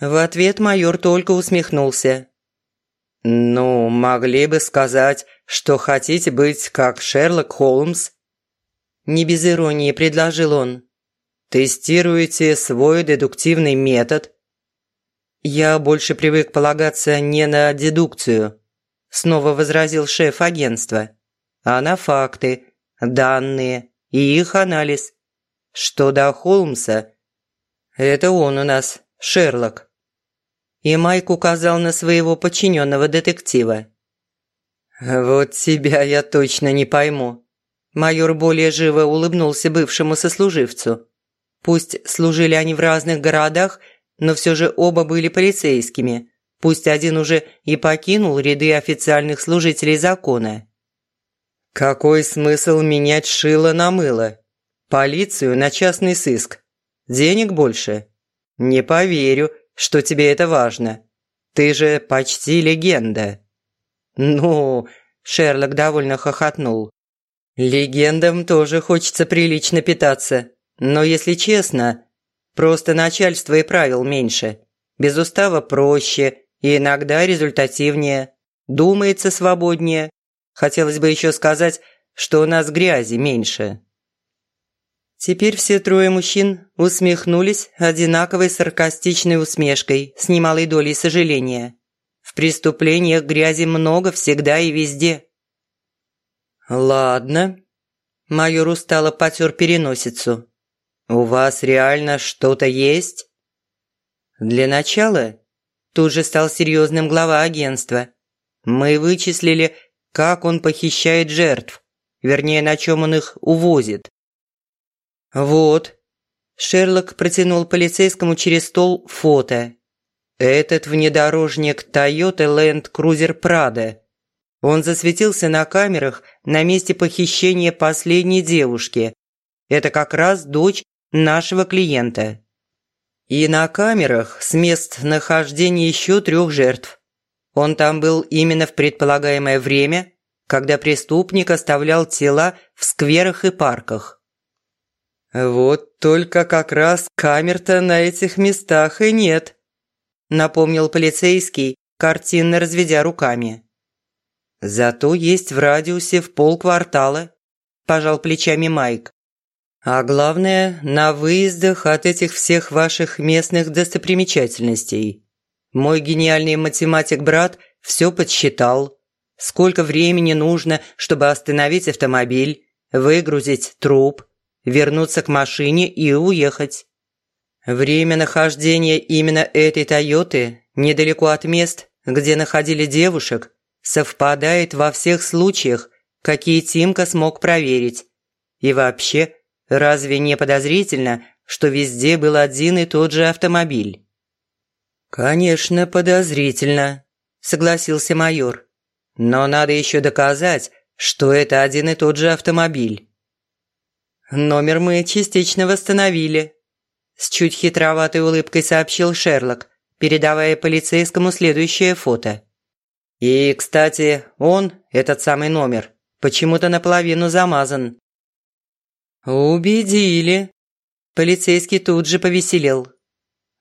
В ответ майор только усмехнулся. «Ну, могли бы сказать, что хотите быть как Шерлок Холмс?» Не без иронии предложил он. Тестируете свой дедуктивный метод? Я больше привык полагаться не на дедукцию, снова возразил шеф агентства, а на факты, данные и их анализ. Что до Холмса, это он у нас, Шерлок. И Майк указал на своего подчиненного детектива. «Вот тебя я точно не пойму». Майор более живо улыбнулся бывшему сослуживцу. Пусть служили они в разных городах, но все же оба были полицейскими. Пусть один уже и покинул ряды официальных служителей закона. Какой смысл менять шило на мыло? Полицию на частный сыск. Денег больше? Не поверю, что тебе это важно. Ты же почти легенда. Ну, Шерлок довольно хохотнул. Легендам тоже хочется прилично питаться. Но если честно, просто начальство и правил меньше. Без устава проще и иногда результативнее. Думается свободнее. Хотелось бы еще сказать, что у нас грязи меньше. Теперь все трое мужчин усмехнулись одинаковой саркастичной усмешкой с немалой долей сожаления. В преступлениях грязи много всегда и везде. «Ладно». Майор устало потер переносицу. «У вас реально что-то есть?» «Для начала», – тут же стал серьезным глава агентства, «мы вычислили, как он похищает жертв, вернее, на чем он их увозит». «Вот», – Шерлок протянул полицейскому через стол фото. «Этот внедорожник Toyota Land Cruiser Prado. Он засветился на камерах на месте похищения последней девушки. Это как раз дочь нашего клиента. И на камерах с мест нахождения еще трех жертв. Он там был именно в предполагаемое время, когда преступник оставлял тела в скверах и парках. «Вот только как раз камер-то на этих местах и нет», напомнил полицейский, картинно разведя руками. «Зато есть в радиусе в полквартала», – пожал плечами Майк. А главное, на выездах от этих всех ваших местных достопримечательностей. Мой гениальный математик-брат все подсчитал. Сколько времени нужно, чтобы остановить автомобиль, выгрузить труп, вернуться к машине и уехать. Время нахождения именно этой «Тойоты» недалеко от мест, где находили девушек, совпадает во всех случаях, какие Тимка смог проверить. И вообще, Разве не подозрительно, что везде был один и тот же автомобиль? «Конечно, подозрительно», – согласился майор. «Но надо еще доказать, что это один и тот же автомобиль». «Номер мы частично восстановили», – с чуть хитроватой улыбкой сообщил Шерлок, передавая полицейскому следующее фото. «И, кстати, он, этот самый номер, почему-то наполовину замазан. «Убедили!» Полицейский тут же повеселел.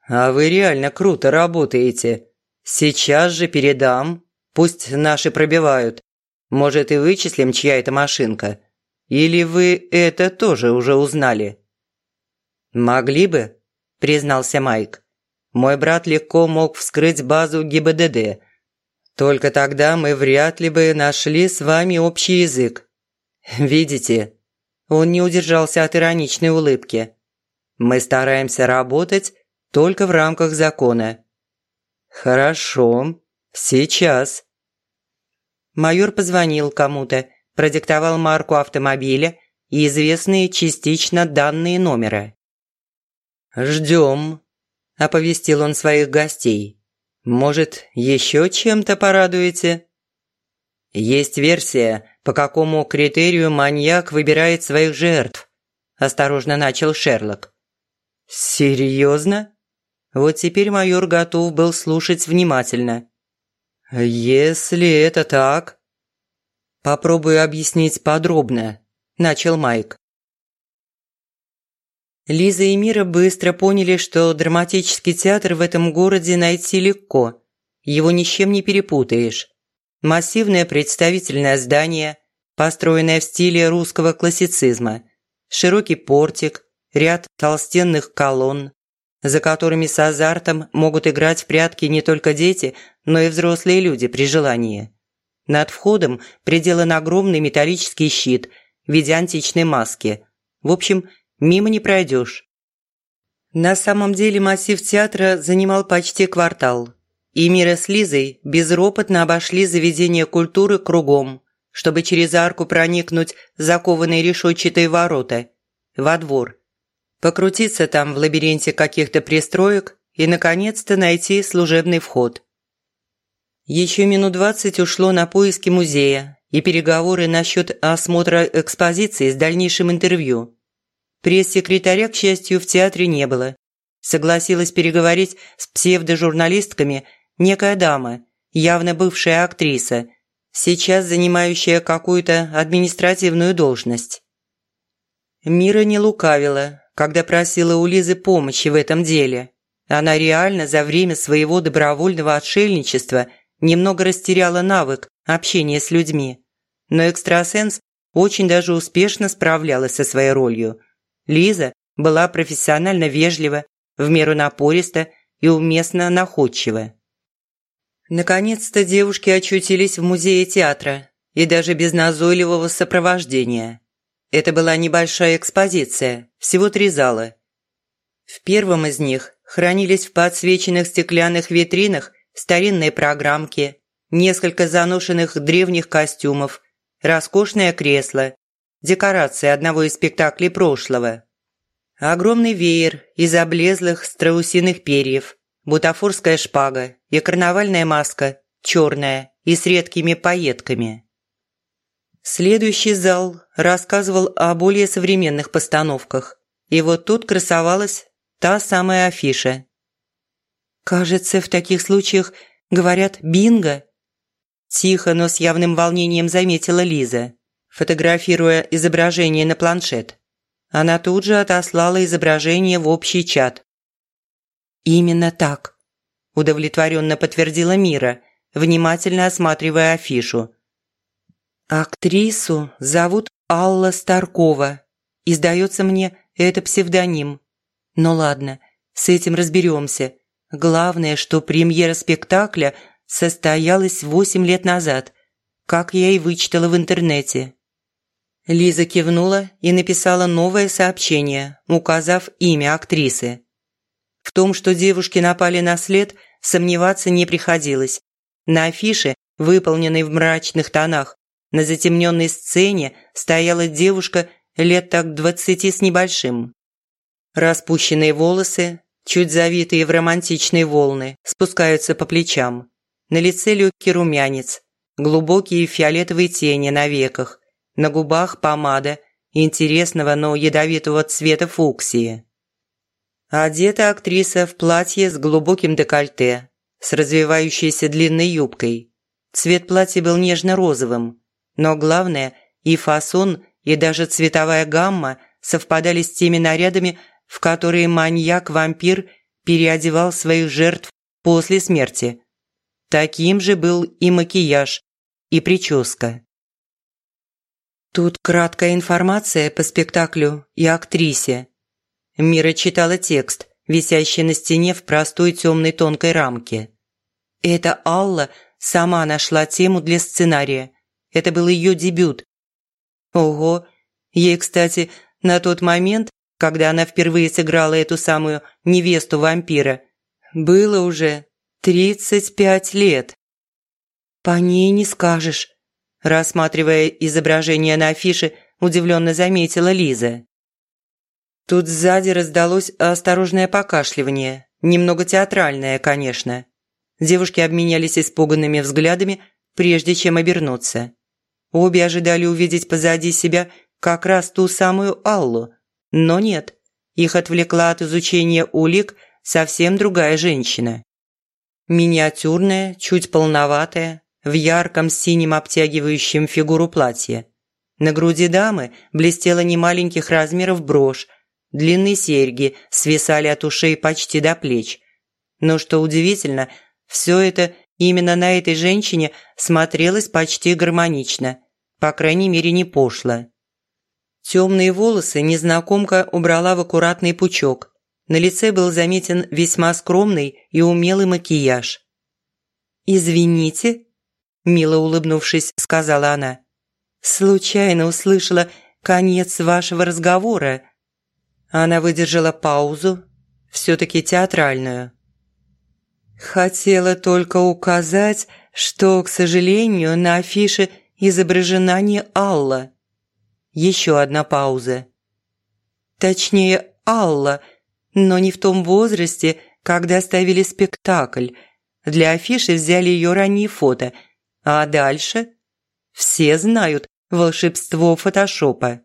«А вы реально круто работаете. Сейчас же передам. Пусть наши пробивают. Может, и вычислим, чья это машинка. Или вы это тоже уже узнали?» «Могли бы», – признался Майк. «Мой брат легко мог вскрыть базу ГИБДД. Только тогда мы вряд ли бы нашли с вами общий язык. Видите, он не удержался от ироничной улыбки. «Мы стараемся работать только в рамках закона». «Хорошо. Сейчас». Майор позвонил кому-то, продиктовал марку автомобиля и известные частично данные номера. «Ждем», – оповестил он своих гостей. «Может, еще чем-то порадуете?» Есть версия, по какому критерию маньяк выбирает своих жертв. Осторожно начал Шерлок. Серьезно? Вот теперь майор готов был слушать внимательно. Если это так... Попробую объяснить подробно, начал Майк. Лиза и Мира быстро поняли, что драматический театр в этом городе найти легко. Его ни с чем не перепутаешь. Массивное представительное здание, построенное в стиле русского классицизма, широкий портик, ряд толстенных колонн, за которыми с азартом могут играть в прятки не только дети, но и взрослые люди при желании. Над входом приделан огромный металлический щит в виде античной маски. В общем, мимо не пройдешь. На самом деле массив театра занимал почти квартал. И Мира с Лизой безропотно обошли заведение культуры кругом, чтобы через арку проникнуть закованные решетчатые ворота, во двор. Покрутиться там в лабиринте каких-то пристроек и, наконец-то, найти служебный вход – еще минут двадцать ушло на поиски музея и переговоры насчет осмотра экспозиции с дальнейшим интервью. Пресс-секретаря, к счастью, в театре не было. Согласилась переговорить с псевдожурналистками некая дама, явно бывшая актриса, сейчас занимающая какую-то административную должность. Мира не лукавила, когда просила у Лизы помощи в этом деле. Она реально за время своего добровольного отшельничества – немного растеряла навык общения с людьми. Но экстрасенс очень даже успешно справлялась со своей ролью. Лиза была профессионально вежлива, в меру напориста и уместно находчива. Наконец-то девушки очутились в музее театра и даже без назойливого сопровождения. Это была небольшая экспозиция, всего три зала. В первом из них хранились в подсвеченных стеклянных витринах старинные программки, несколько заношенных древних костюмов, роскошное кресло, декорации одного из спектаклей прошлого. Огромный веер из облезлых страусиных перьев, бутафорская шпага и карнавальная маска, черная и с редкими пайетками. Следующий зал рассказывал о более современных постановках. И вот тут красовалась та самая афиша, «Кажется, в таких случаях говорят «бинго». Тихо, но с явным волнением заметила Лиза, фотографируя изображение на планшет. Она тут же отослала изображение в общий чат. «Именно так», – удовлетворенно подтвердила Мира, внимательно осматривая афишу. «Актрису зовут Алла Старкова. И, сдается мне, это псевдоним. Ну ладно, с этим разберемся. Главное, что премьера спектакля состоялась восемь лет назад, как я и вычитала в интернете. Лиза кивнула и написала новое сообщение, указав имя актрисы. В том, что девушки напали на след, сомневаться не приходилось. На афише, выполненной в мрачных тонах, на затемненной сцене стояла девушка лет так двадцати с небольшим. Распущенные волосы, чуть завитые в романтичные волны, спускаются по плечам. На лице легкий румянец, глубокие фиолетовые тени на веках, на губах помада интересного, но ядовитого цвета фуксии. Одета актриса в платье с глубоким декольте, с развивающейся длинной юбкой. Цвет платья был нежно-розовым, но главное – и фасон, и даже цветовая гамма совпадали с теми нарядами, в которые маньяк-вампир переодевал своих жертв после смерти. Таким же был и макияж, и прическа. Тут краткая информация по спектаклю и актрисе. Мира читала текст, висящий на стене в простой темной тонкой рамке. Это Алла сама нашла тему для сценария. Это был ее дебют. Ого, ей, кстати, на тот момент когда она впервые сыграла эту самую невесту вампира, было уже 35 лет. «По ней не скажешь», – рассматривая изображение на афише, удивленно заметила Лиза. Тут сзади раздалось осторожное покашливание, немного театральное, конечно. Девушки обменялись испуганными взглядами, прежде чем обернуться. Обе ожидали увидеть позади себя как раз ту самую Аллу, но нет, их отвлекла от изучения улик совсем другая женщина. Миниатюрная, чуть полноватая, в ярком синем обтягивающем фигуру платье. На груди дамы блестела немаленьких размеров брошь, длинные серьги свисали от ушей почти до плеч. Но что удивительно, все это именно на этой женщине смотрелось почти гармонично, по крайней мере не пошло. Темные волосы незнакомка убрала в аккуратный пучок. На лице был заметен весьма скромный и умелый макияж. «Извините», – мило улыбнувшись, сказала она. «Случайно услышала конец вашего разговора». Она выдержала паузу, все-таки театральную. «Хотела только указать, что, к сожалению, на афише изображена не Алла». Еще одна пауза. Точнее, Алла, но не в том возрасте, когда ставили спектакль. Для афиши взяли ее ранние фото. А дальше? Все знают волшебство фотошопа.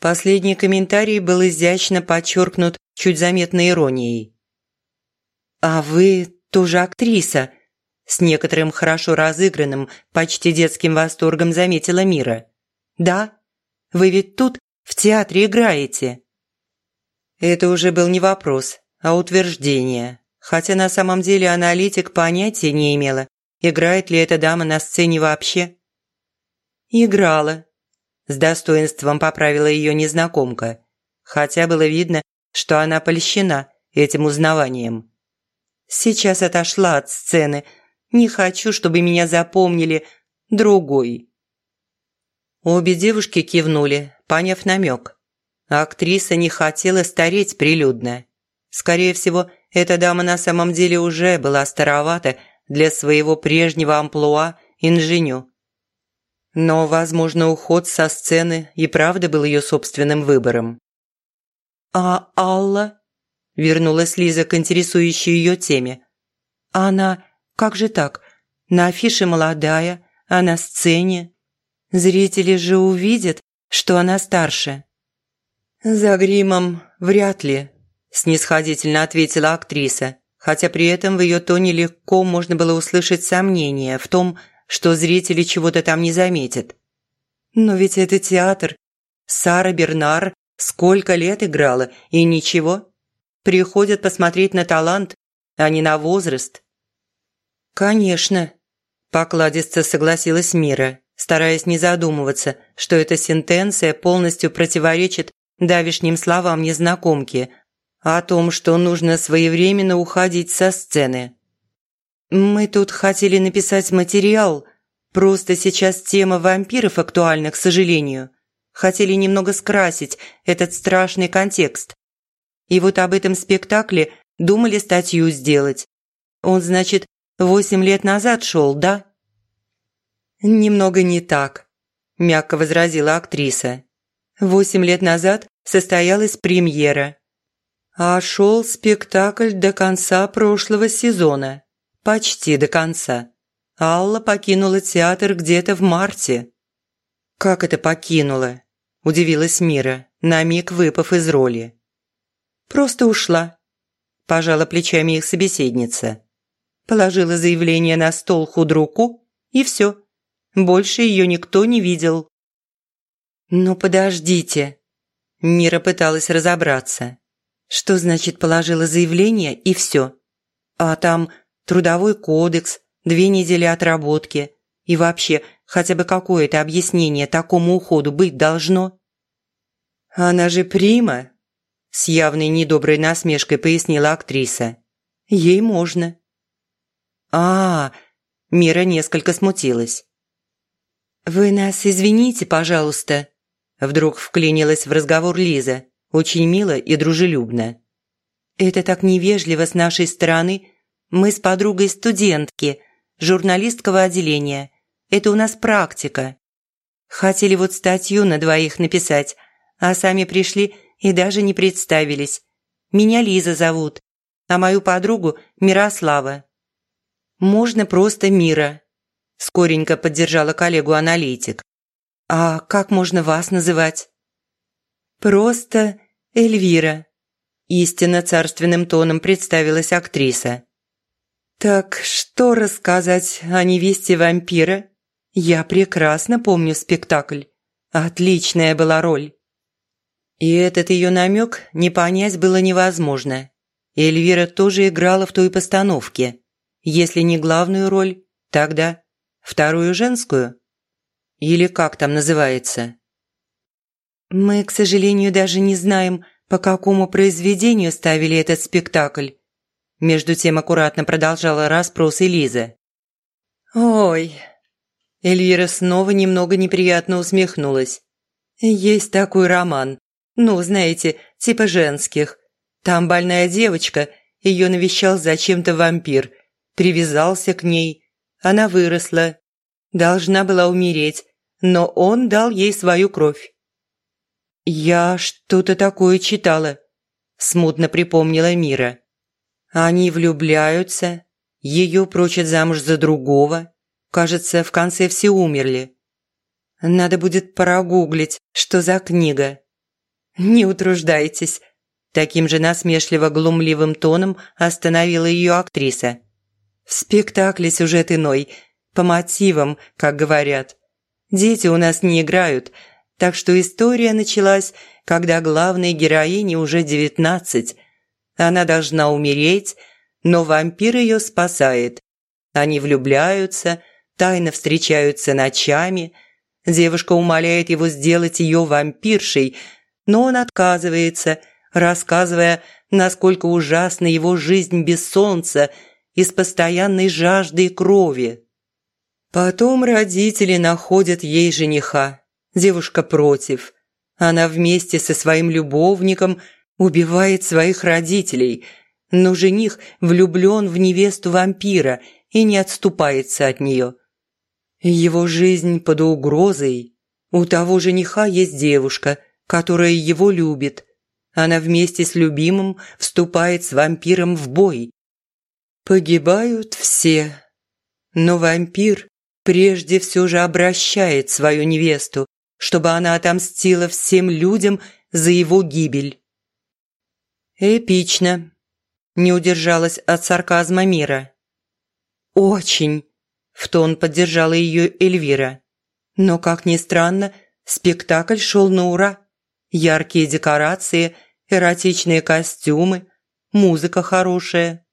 Последний комментарий был изящно подчеркнут чуть заметной иронией. «А вы тоже актриса?» С некоторым хорошо разыгранным, почти детским восторгом заметила Мира. «Да?» Вы ведь тут в театре играете». Это уже был не вопрос, а утверждение. Хотя на самом деле аналитик понятия не имела, играет ли эта дама на сцене вообще. «Играла», – с достоинством поправила ее незнакомка, хотя было видно, что она польщена этим узнаванием. «Сейчас отошла от сцены. Не хочу, чтобы меня запомнили другой». Обе девушки кивнули, поняв намек. Актриса не хотела стареть прилюдно. Скорее всего, эта дама на самом деле уже была старовата для своего прежнего амплуа инженю. Но, возможно, уход со сцены и правда был ее собственным выбором. «А Алла?» – вернулась Лиза к интересующей ее теме. «Она, как же так, на афише молодая, а на сцене?» Зрители же увидят, что она старше». «За гримом вряд ли», – снисходительно ответила актриса, хотя при этом в ее тоне легко можно было услышать сомнение в том, что зрители чего-то там не заметят. «Но ведь это театр. Сара Бернар сколько лет играла, и ничего. Приходят посмотреть на талант, а не на возраст». «Конечно», – покладисто согласилась Мира стараясь не задумываться, что эта сентенция полностью противоречит давишним словам незнакомки о том, что нужно своевременно уходить со сцены. «Мы тут хотели написать материал, просто сейчас тема вампиров актуальна, к сожалению. Хотели немного скрасить этот страшный контекст. И вот об этом спектакле думали статью сделать. Он, значит, восемь лет назад шел, да?» «Немного не так», – мягко возразила актриса. «Восемь лет назад состоялась премьера, а шел спектакль до конца прошлого сезона. Почти до конца. Алла покинула театр где-то в марте». «Как это покинула?» – удивилась Мира, на миг выпав из роли. «Просто ушла», – пожала плечами их собеседница. Положила заявление на стол худруку и все. Больше ее никто не видел. «Ну подождите!» Мира пыталась разобраться. Что значит положила заявление и все? А там трудовой кодекс, две недели отработки. И вообще, хотя бы какое-то объяснение такому уходу быть должно. «Она же прима!» С явной недоброй насмешкой пояснила актриса. «Ей можно». «А, Мира несколько смутилась. «Вы нас извините, пожалуйста», – вдруг вклинилась в разговор Лиза, очень мило и дружелюбно. «Это так невежливо с нашей стороны. Мы с подругой студентки, журналистского отделения. Это у нас практика. Хотели вот статью на двоих написать, а сами пришли и даже не представились. Меня Лиза зовут, а мою подругу Мирослава. Можно просто Мира. Скоренько поддержала коллегу-аналитик. «А как можно вас называть?» «Просто Эльвира», – истинно царственным тоном представилась актриса. «Так что рассказать о невесте вампира? Я прекрасно помню спектакль. Отличная была роль». И этот ее намек не понять было невозможно. Эльвира тоже играла в той постановке. Если не главную роль, тогда вторую женскую? Или как там называется? Мы, к сожалению, даже не знаем, по какому произведению ставили этот спектакль. Между тем аккуратно продолжала расспрос Элиза. «Ой!» Эльвира снова немного неприятно усмехнулась. «Есть такой роман. Ну, знаете, типа женских. Там больная девочка, ее навещал зачем-то вампир. Привязался к ней. Она выросла. Должна была умереть, но он дал ей свою кровь. «Я что-то такое читала», – смутно припомнила Мира. «Они влюбляются, ее прочат замуж за другого. Кажется, в конце все умерли. Надо будет прогуглить, что за книга». «Не утруждайтесь», – таким же насмешливо-глумливым тоном остановила ее актриса. «В спектакле сюжет иной, по мотивам, как говорят. Дети у нас не играют, так что история началась, когда главной героине уже девятнадцать. Она должна умереть, но вампир ее спасает. Они влюбляются, тайно встречаются ночами. Девушка умоляет его сделать ее вампиршей – но он отказывается, рассказывая, насколько ужасна его жизнь без солнца и с постоянной жаждой крови. Потом родители находят ей жениха. Девушка против. Она вместе со своим любовником убивает своих родителей, но жених влюблен в невесту вампира и не отступается от нее. Его жизнь под угрозой. У того жениха есть девушка – которая его любит. Она вместе с любимым вступает с вампиром в бой. Погибают все. Но вампир прежде все же обращает свою невесту, чтобы она отомстила всем людям за его гибель. Эпично. Не удержалась от сарказма Мира. «Очень!» – в тон поддержала ее Эльвира. Но, как ни странно, спектакль шел на ура. Яркие декорации, эротичные костюмы, музыка хорошая.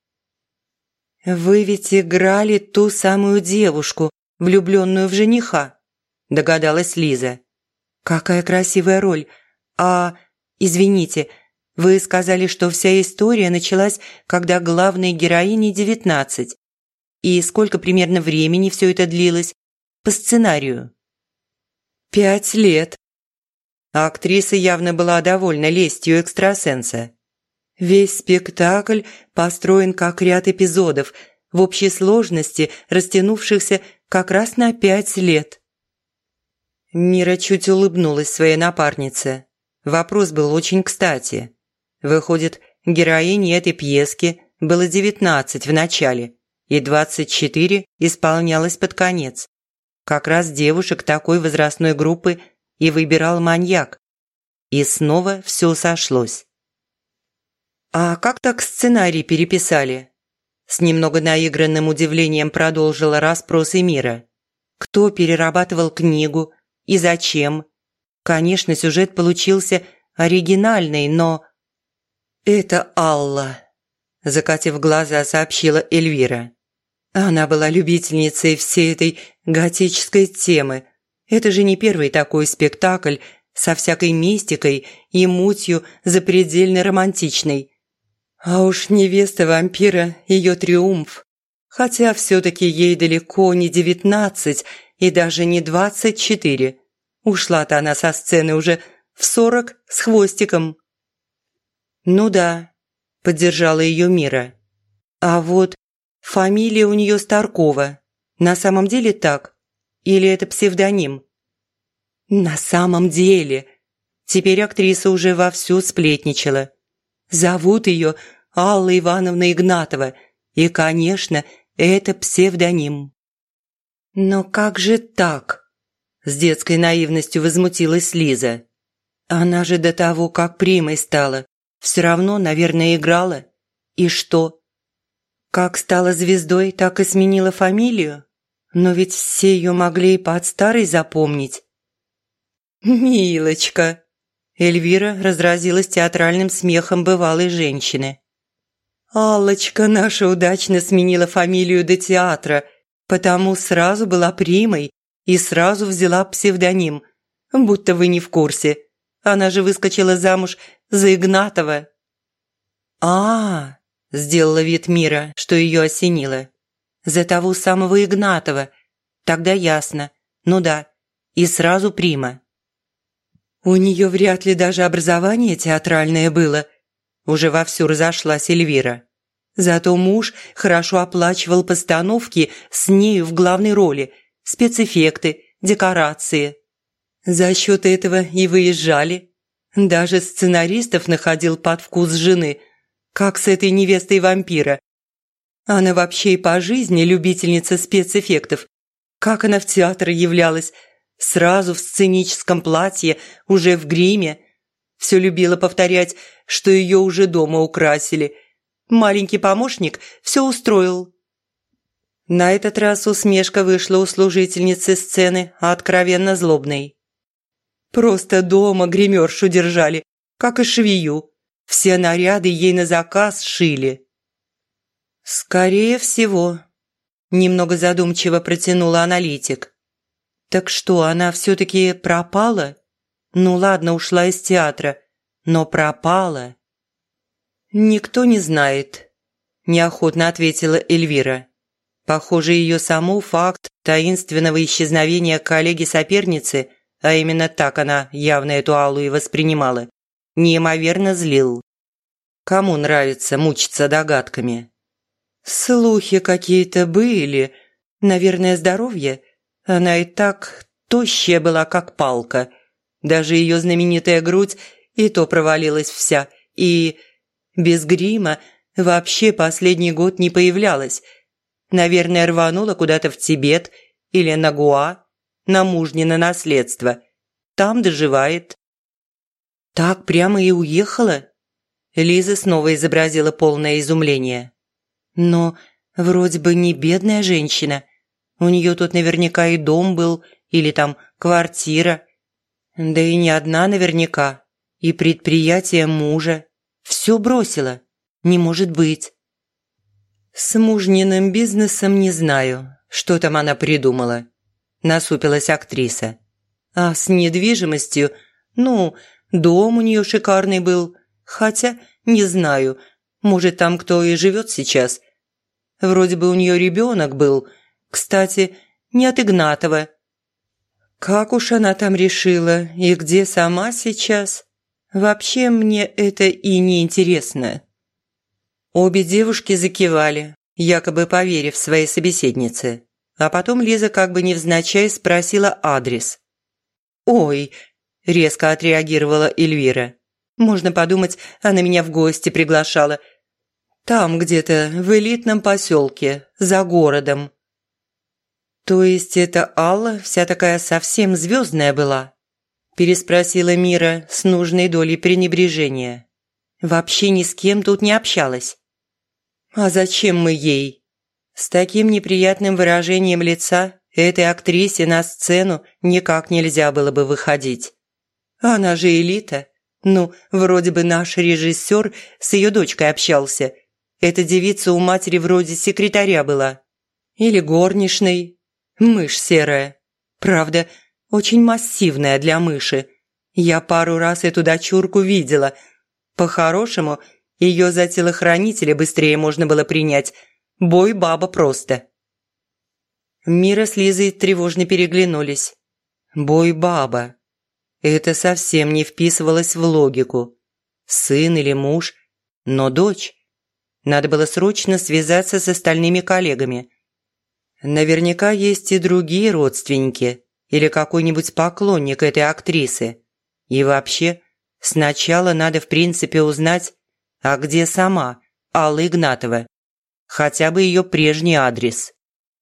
«Вы ведь играли ту самую девушку, влюбленную в жениха», – догадалась Лиза. «Какая красивая роль! А, извините, вы сказали, что вся история началась, когда главной героине девятнадцать. И сколько примерно времени все это длилось? По сценарию?» «Пять лет», актриса явно была довольна лестью экстрасенса. Весь спектакль построен как ряд эпизодов, в общей сложности растянувшихся как раз на пять лет. Мира чуть улыбнулась своей напарнице. Вопрос был очень кстати. Выходит, героине этой пьески было девятнадцать в начале, и двадцать четыре исполнялось под конец. Как раз девушек такой возрастной группы – и выбирал маньяк. И снова все сошлось. «А как так сценарий переписали?» С немного наигранным удивлением продолжила расспрос Эмира. «Кто перерабатывал книгу и зачем? Конечно, сюжет получился оригинальный, но...» «Это Алла», – закатив глаза, сообщила Эльвира. Она была любительницей всей этой готической темы – это же не первый такой спектакль со всякой мистикой и мутью запредельно романтичной. А уж невеста вампира – ее триумф. Хотя все-таки ей далеко не девятнадцать и даже не двадцать четыре. Ушла-то она со сцены уже в сорок с хвостиком. «Ну да», – поддержала ее Мира. «А вот фамилия у нее Старкова. На самом деле так. Или это псевдоним? На самом деле. Теперь актриса уже вовсю сплетничала. Зовут ее Алла Ивановна Игнатова. И, конечно, это псевдоним. «Но как же так?» С детской наивностью возмутилась Лиза. «Она же до того, как примой стала, все равно, наверное, играла. И что? Как стала звездой, так и сменила фамилию? Но ведь все ее могли и под старой запомнить». «Милочка!» Эльвира разразилась театральным смехом бывалой женщины. «Аллочка наша удачно сменила фамилию до театра, потому сразу была примой и сразу взяла псевдоним, будто вы не в курсе. Она же выскочила замуж за Игнатова». «А, -а сделала вид мира, что ее осенило. «За того самого Игнатова. Тогда ясно. Ну да. И сразу прима». «У нее вряд ли даже образование театральное было», уже вовсю разошлась Эльвира. Зато муж хорошо оплачивал постановки с нею в главной роли, спецэффекты, декорации. За счет этого и выезжали. Даже сценаристов находил под вкус жены, как с этой невестой вампира. Она вообще и по жизни любительница спецэффектов. Как она в театр являлась, сразу в сценическом платье, уже в гриме. Все любила повторять, что ее уже дома украсили – Маленький помощник все устроил». На этот раз усмешка вышла у служительницы сцены откровенно злобной. «Просто дома гримершу держали, как и швею. Все наряды ей на заказ шили». «Скорее всего», – немного задумчиво протянула аналитик. «Так что, она все-таки пропала? Ну ладно, ушла из театра, но пропала». «Никто не знает», – неохотно ответила Эльвира. Похоже, ее саму факт таинственного исчезновения коллеги-соперницы, а именно так она явно эту Аллу и воспринимала, неимоверно злил. Кому нравится мучиться догадками? Слухи какие-то были. Наверное, здоровье. Она и так тощая была, как палка. Даже ее знаменитая грудь и то провалилась вся. И без грима вообще последний год не появлялась. Наверное, рванула куда-то в Тибет или на Гуа, на мужнино наследство. Там доживает. Так прямо и уехала? Лиза снова изобразила полное изумление. Но вроде бы не бедная женщина. У нее тут наверняка и дом был, или там квартира. Да и не одна наверняка. И предприятие мужа. Все бросила. Не может быть. С мужниным бизнесом не знаю, что там она придумала. Насупилась актриса. А с недвижимостью, ну, дом у нее шикарный был. Хотя, не знаю, может, там кто и живет сейчас. Вроде бы у нее ребенок был. Кстати, не от Игнатова. Как уж она там решила и где сама сейчас? Вообще мне это и не интересно. Обе девушки закивали, якобы поверив своей собеседнице. А потом Лиза как бы невзначай спросила адрес. «Ой!» – резко отреагировала Эльвира. «Можно подумать, она меня в гости приглашала. Там где-то, в элитном поселке, за городом». «То есть эта Алла вся такая совсем звездная была?» переспросила Мира с нужной долей пренебрежения. «Вообще ни с кем тут не общалась». «А зачем мы ей?» С таким неприятным выражением лица этой актрисе на сцену никак нельзя было бы выходить. Она же элита. Ну, вроде бы наш режиссер с ее дочкой общался. Эта девица у матери вроде секретаря была. Или горничной. Мышь серая. Правда, очень массивная для мыши. Я пару раз эту дочурку видела. По-хорошему, ее за телохранителя быстрее можно было принять. Бой баба просто. Мира с Лизой тревожно переглянулись. Бой баба. Это совсем не вписывалось в логику. Сын или муж, но дочь. Надо было срочно связаться с остальными коллегами. Наверняка есть и другие родственники или какой-нибудь поклонник этой актрисы. И вообще, сначала надо в принципе узнать, а где сама Алла Игнатова. Хотя бы ее прежний адрес.